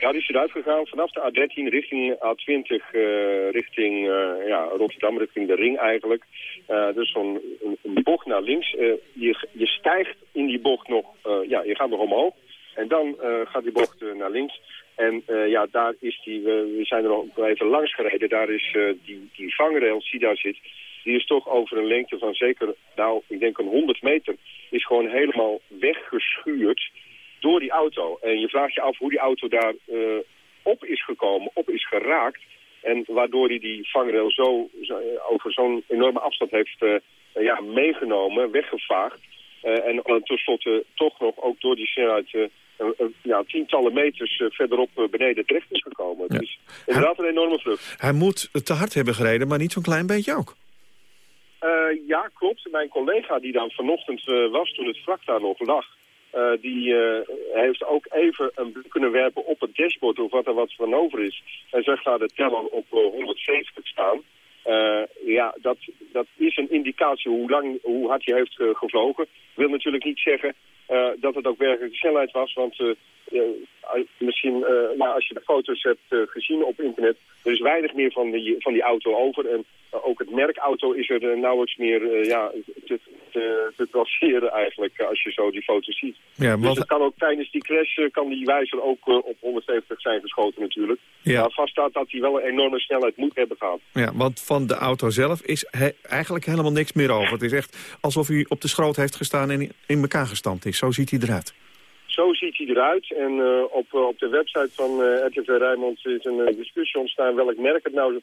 Ja, die is eruit gegaan vanaf de A13 richting A20, eh, richting eh, ja, Rotterdam, richting de ring eigenlijk. Eh, dus zo'n een, een bocht naar links. Je, je stijgt in die bocht nog, ja, je gaat nog omhoog. En dan gaat die bocht naar links. En ja, daar is die, we, zijn er nog even langs gereden. Daar is die, die vangrail die daar zit, die is toch over een lengte van zeker, nou, ik denk een 100 meter, is gewoon helemaal weggeschuurd door die auto. En je vraagt je af hoe die auto daar eh, op is gekomen, op is geraakt. En waardoor hij die vangrail zo, over zo'n enorme afstand heeft ja, meegenomen, weggevaagd. en tenslotte toch nog ook door die snelheid ja, tientallen meters verderop beneden terecht is gekomen. Ja. Dus inderdaad een enorme vlucht. Hij moet te hard hebben gereden, maar niet zo'n klein beetje ook. Uh, ja, klopt. Mijn collega die dan vanochtend uh, was toen het wrak daar nog lag... Uh, die heeft ook even een blik kunnen werpen op het dashboard... of wat er wat van over is. En zegt daar de teller op 170 staan. ja, dat, dat is een indicatie hoe, lang, hoe hard hij heeft gevlogen. Wil natuurlijk niet zeggen dat het ook werkelijk snelheid was... want misschien, ja, als je de foto's hebt gezien op internet... er is weinig meer van die, van die auto over... En ook het merkauto is er nauwelijks meer ja, te, te, te traceren eigenlijk, als je zo die foto's ziet. Ja, Dus het kan ook tijdens die crash, kan die wijzer ook op 170 zijn geschoten natuurlijk. Ja. Maar vast staat dat hij wel een enorme snelheid moet hebben gehad. Ja, want van de auto zelf is he eigenlijk helemaal niks meer over. Het is echt alsof hij op de schroot heeft gestaan en in elkaar gestampt is. Zo ziet hij eruit. Zo ziet hij eruit. En uh, op, op de website van uh, RTV Rijnmond is een discussie ontstaan welk merk het nou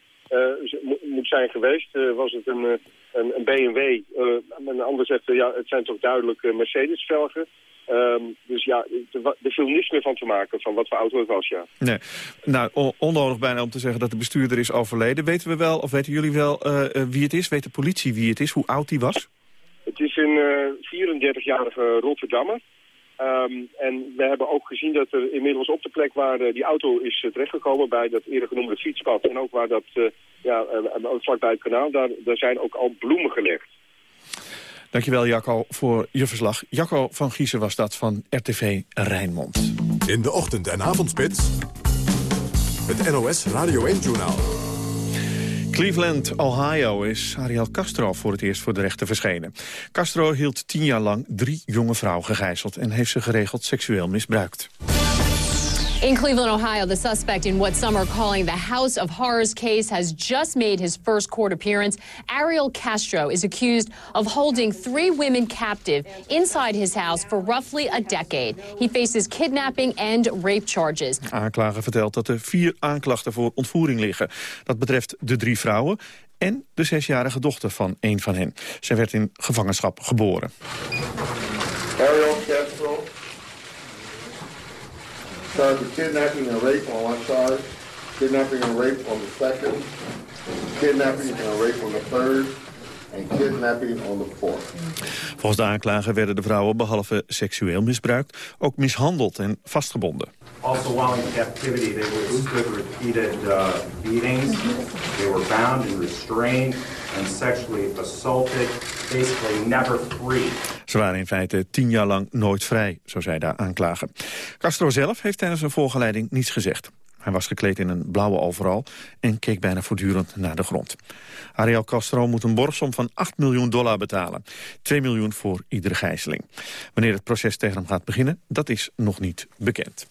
moet zijn geweest. was het een, een, een BMW? een ander zegt, ja, het zijn toch duidelijk Mercedes-velgen. Um, dus ja, er viel niets meer van te maken van wat voor auto het was, ja. Nee. Nou, onnodig bijna om te zeggen dat de bestuurder is overleden. Weten we wel, of weten jullie wel wie het is? Weet de politie wie het is? Hoe oud die was? Het is een 34-jarige Rotterdammer. Um, en we hebben ook gezien dat er inmiddels op de plek waar uh, die auto is uh, terechtgekomen... bij dat eerder genoemde fietspad en ook waar dat, uh, ja, vlakbij het kanaal... Daar, daar zijn ook al bloemen gelegd. Dankjewel Jacco voor je verslag. Jacco van Giezen was dat van RTV Rijnmond. In de ochtend- en avondspits, het NOS Radio 1-journaal. Cleveland, Ohio is Ariel Castro voor het eerst voor de rechter verschenen. Castro hield tien jaar lang drie jonge vrouwen gegijzeld... en heeft ze geregeld seksueel misbruikt. In Cleveland, Ohio, the suspect in what some are calling the House of Horrors case has just made his first court appearance. Ariel Castro is accused of holding three women captive inside his house for roughly a decade. He faces kidnapping and rape charges. Aanklager vertelt dat er vier aanklachten voor ontvoering liggen. Dat betreft de drie vrouwen en de zesjarige dochter van een van hen. Zij werd in gevangenschap geboren. Ariel Castro charged with kidnapping and rape on one side, kidnapping and rape on the second, kidnapping and rape on the third, en kidnapping on the fourth. Volgens de aanklager werden de vrouwen behalve seksueel misbruikt... ook mishandeld en vastgebonden. Also while in captivity they were repeated uh, beatings. They were bound and restrained and sexually assaulted. Basically never free. Ze waren in feite tien jaar lang nooit vrij, zo zei de aanklager. Castro zelf heeft tijdens een voorgeleiding niets gezegd. Hij was gekleed in een blauwe overal en keek bijna voortdurend naar de grond. Ariel Castro moet een borgsom van 8 miljoen dollar betalen. 2 miljoen voor iedere gijzeling. Wanneer het proces tegen hem gaat beginnen, dat is nog niet bekend.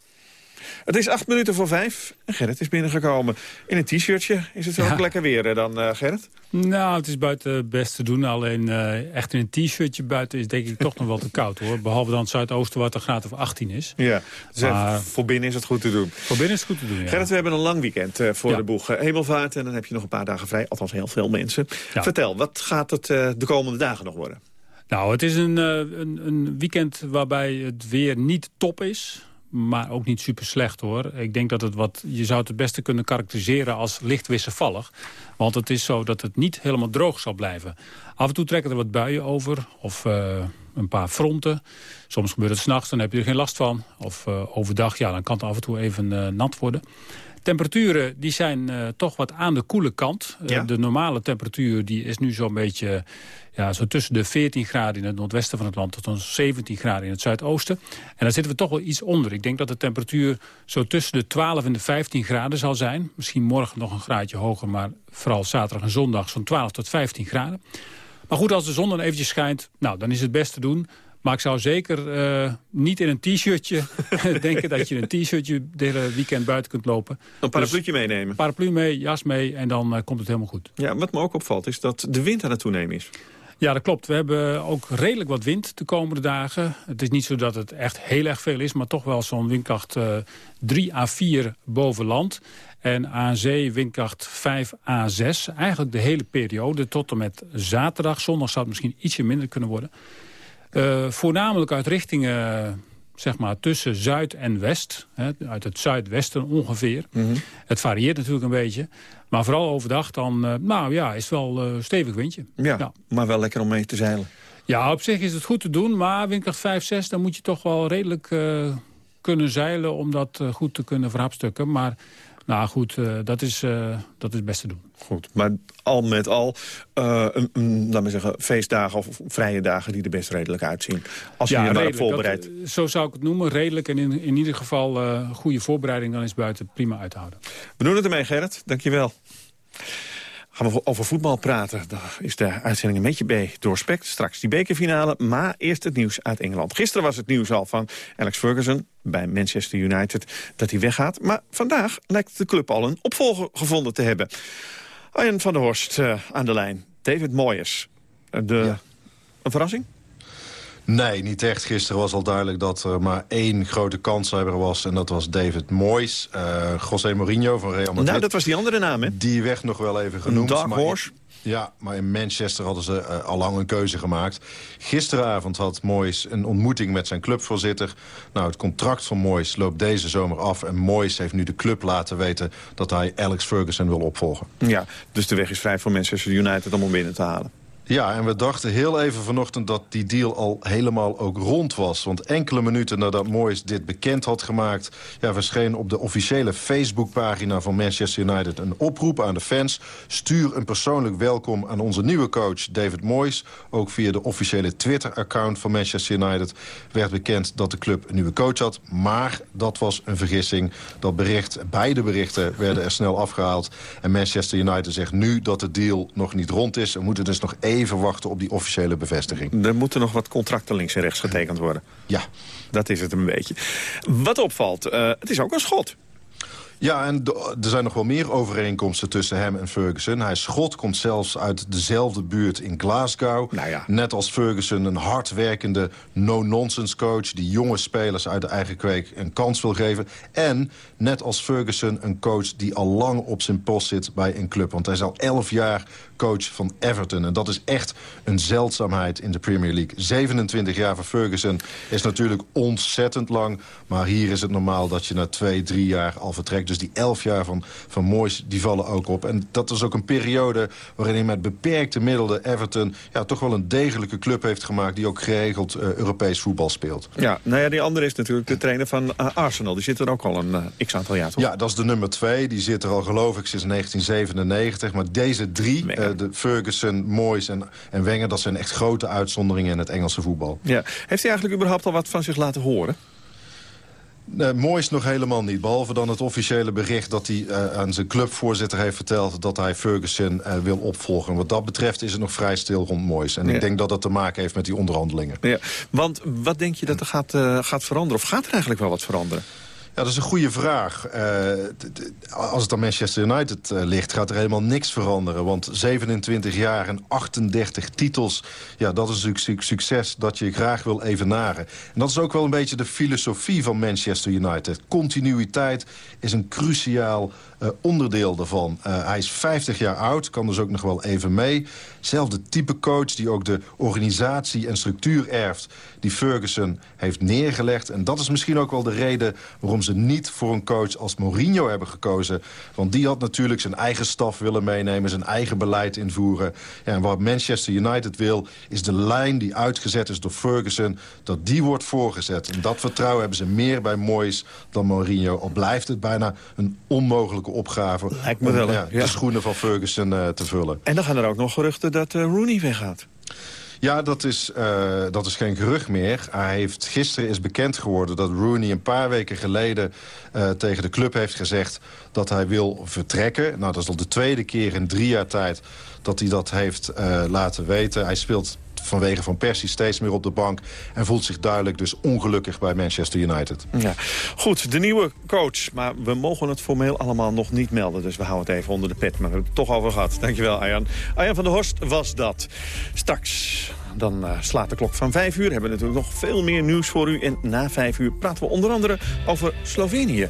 Het is acht minuten voor vijf en Gerrit is binnengekomen. In een t-shirtje is het wel ook lekker weer dan, uh, Gerrit? Nou, het is buiten best te doen. Alleen uh, echt in een t-shirtje buiten is denk ik toch nog wel te koud hoor. Behalve dan het zuidoosten wat een graad of 18 is. Ja, dus maar, voor binnen is het goed te doen. Voor binnen is het goed te doen, ja. Gerrit, we hebben een lang weekend uh, voor de boeg. Hemelvaart en dan heb je nog een paar dagen vrij. Althans heel veel mensen. Vertel, wat gaat het de komende dagen nog worden? Nou, het is een, een, een weekend waarbij het weer niet top is maar ook niet super slecht hoor. Ik denk dat het wat, je zou het het beste kunnen karakteriseren als licht wisselvallig. Want het is zo dat het niet helemaal droog zal blijven. Af en toe trekken er wat buien over of uh, een paar fronten. Soms gebeurt het s'nachts, dan heb je er geen last van. Of uh, overdag, ja, dan kan het af en toe even uh, nat worden. Temperaturen die zijn toch wat aan de koele kant. Ja? de normale temperatuur die is nu zo'n beetje ja, zo tussen de 14 graden in het noordwesten van het land... tot dan 17 graden in het zuidoosten. En daar zitten we toch wel iets onder. Ik denk dat de temperatuur zo tussen de 12 en de 15 graden zal zijn. Misschien morgen nog een graadje hoger, maar vooral zaterdag en zondag... zo'n 12 tot 15 graden. Maar goed, als de zon dan eventjes schijnt, nou, dan is het best te doen... Maar ik zou zeker uh, niet in een t-shirtje denken dat je een t-shirtje de hele weekend buiten kunt lopen. Een parapluutje dus, meenemen. Paraplu mee, jas mee en dan uh, komt het helemaal goed. Ja, wat me ook opvalt is dat de wind aan het toenemen is. Ja, dat klopt. We hebben ook redelijk wat wind de komende dagen. Het is niet zo dat het echt heel erg veel is, maar toch wel zo'n windkracht uh, 3 à 4 boven land. En aan zee windkracht 5 A6. Eigenlijk de hele periode tot en met zaterdag. Zondag zou het misschien ietsje minder kunnen worden. Uh, voornamelijk uit richtingen zeg maar, tussen zuid en west. Hè, uit het zuidwesten ongeveer. Mhm. Het varieert natuurlijk een beetje. Maar vooral overdag dan, uh, nou ja, is het wel uh, stevig windje. Ja, maar wel lekker om mee te zeilen. Ja, op zich is het goed te doen. Maar windkracht 5, 6, dan moet je toch wel redelijk uh, kunnen zeilen... om dat goed te kunnen verhapstukken. Maar nou goed, uh, dat, is, uh, dat is best te doen. Goed, maar al met al, uh, een, een, laat me zeggen, feestdagen of vrije dagen die er best redelijk uitzien. Als je ja, je maar voorbereidt. Zo zou ik het noemen, redelijk. En in, in ieder geval goede voorbereiding, dan is buiten prima uit te houden. We doen het ermee, Gerrit. Dankjewel. Gaan we over voetbal praten. Daar is de uitzending een beetje bij doorspekt. Straks die bekerfinale, maar eerst het nieuws uit Engeland. Gisteren was het nieuws al van Alex Ferguson bij Manchester United dat hij weggaat. Maar vandaag lijkt de club al een opvolger gevonden te hebben. Arjen van der Horst uh, aan de lijn. David Moyes. De, ja. Een verrassing? Nee, niet echt. Gisteren was al duidelijk dat er maar één grote kanshebber was. En dat was David Moyes. Uh, José Mourinho van Real Madrid. Nou, dat was die andere naam, hè? Die werd nog wel even genoemd. Dark horse. Ja, maar in Manchester hadden ze uh, al lang een keuze gemaakt. Gisteravond had Moyes een ontmoeting met zijn clubvoorzitter. Nou, het contract van Moyes loopt deze zomer af. En Moyes heeft nu de club laten weten dat hij Alex Ferguson wil opvolgen. Ja, dus de weg is vrij voor Manchester United om hem binnen te halen. Ja, en we dachten heel even vanochtend dat die deal al helemaal ook rond was. Want enkele minuten nadat Moyes dit bekend had gemaakt... Ja, verscheen op de officiële Facebookpagina van Manchester United... een oproep aan de fans. Stuur een persoonlijk welkom aan onze nieuwe coach David Moyes. Ook via de officiële Twitter-account van Manchester United... werd bekend dat de club een nieuwe coach had. Maar dat was een vergissing. Dat bericht, beide berichten werden er snel afgehaald. En Manchester United zegt nu dat de deal nog niet rond is. We moeten dus nog even even wachten op die officiële bevestiging. Er moeten nog wat contracten links en rechts getekend worden. Ja. Dat is het een beetje. Wat opvalt, uh, het is ook een schot. Ja, en er zijn nog wel meer overeenkomsten tussen hem en Ferguson. Hij schot, komt zelfs uit dezelfde buurt in Glasgow. Nou ja. Net als Ferguson een hardwerkende no-nonsense coach... die jonge spelers uit de eigen kweek een kans wil geven. En net als Ferguson een coach die al lang op zijn post zit bij een club. Want hij is al elf jaar coach van Everton. En dat is echt een zeldzaamheid in de Premier League. 27 jaar voor Ferguson is natuurlijk ontzettend lang. Maar hier is het normaal dat je na twee, drie jaar al vertrekt. Dus die elf jaar van, van Moyes, die vallen ook op. En dat is ook een periode waarin hij met beperkte middelen Everton... Ja, toch wel een degelijke club heeft gemaakt... die ook geregeld uh, Europees voetbal speelt. Ja, nou ja, die andere is natuurlijk de trainer van uh, Arsenal. Die zit er ook al een uh, x-aantal jaar, toch? Ja, dat is de nummer twee. Die zit er al, geloof ik, sinds 1997. Maar deze drie, de Ferguson, Moyes en, en Wenger... dat zijn echt grote uitzonderingen in het Engelse voetbal. Ja. Heeft hij eigenlijk überhaupt al wat van zich laten horen? Nee, Moyes nog helemaal niet. Behalve dan het officiële bericht dat hij uh, aan zijn clubvoorzitter heeft verteld... dat hij Ferguson uh, wil opvolgen. Wat dat betreft is het nog vrij stil rond Moyes. En ja. ik denk dat dat te maken heeft met die onderhandelingen. Ja. Want wat denk je dat er gaat, uh, gaat veranderen? Of gaat er eigenlijk wel wat veranderen? Ja, dat is een goede vraag. Uh, als het aan Manchester United uh, ligt, gaat er helemaal niks veranderen. Want 27 jaar en 38 titels, ja, dat is een succes dat je graag wil evenaren. En dat is ook wel een beetje de filosofie van Manchester United. Continuïteit is een cruciaal uh, onderdeel daarvan. hij is 50 jaar oud, kan dus ook nog wel even mee. Zelfde type coach die ook de organisatie en structuur erft... die Ferguson heeft neergelegd. En dat is misschien ook wel de reden waarom ze niet voor een coach als Mourinho hebben gekozen. Want die had natuurlijk zijn eigen staf willen meenemen... zijn eigen beleid invoeren. Ja, en wat Manchester United wil, is de lijn die uitgezet is door Ferguson... dat die wordt voorgezet. En dat vertrouwen hebben ze meer bij Moyes dan Mourinho. Al blijft het bijna een onmogelijke opgave... Lijkt me wel, om ja, ja. de schoenen van Ferguson uh, te vullen. En dan gaan er ook nog geruchten dat uh, Rooney weggaat. Ja, dat is, uh, dat is geen gerucht meer. Hij heeft, gisteren is bekend geworden dat Rooney een paar weken geleden... Uh, tegen de club heeft gezegd dat hij wil vertrekken. Nou, dat is al de tweede keer in drie jaar tijd dat hij dat heeft uh, laten weten. Hij speelt vanwege Van Persie steeds meer op de bank... en voelt zich duidelijk dus ongelukkig bij Manchester United. Ja. Goed, de nieuwe coach. Maar we mogen het formeel allemaal nog niet melden. Dus we houden het even onder de pet. Maar we hebben het toch over gehad. Dankjewel, Arjan. Arjan van der Horst was dat. Straks dan uh, slaat de klok van vijf uur. Hebben we natuurlijk nog veel meer nieuws voor u. En na vijf uur praten we onder andere over Slovenië.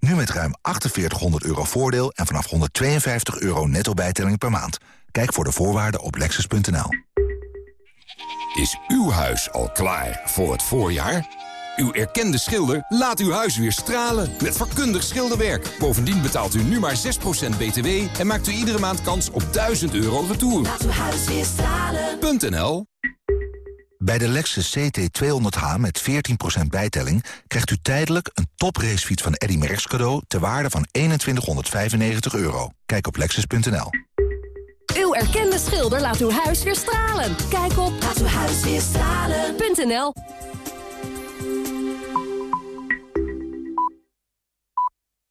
Nu met ruim 4800 euro voordeel en vanaf 152 euro netto bijtelling per maand. Kijk voor de voorwaarden op lexus.nl. Is uw huis al klaar voor het voorjaar? Uw erkende schilder laat uw huis weer stralen met vakkundig schilderwerk. Bovendien betaalt u nu maar 6% btw en maakt u iedere maand kans op 1000 euro retour. Laat uw huis weer stralen. Bij de Lexus CT200h met 14% bijtelling krijgt u tijdelijk een topracefiets van Eddy Merckx cadeau ter waarde van 2195 euro. Kijk op lexus.nl. Uw erkende schilder laat uw huis weer stralen. Kijk op laatuwhuisweerstralen.nl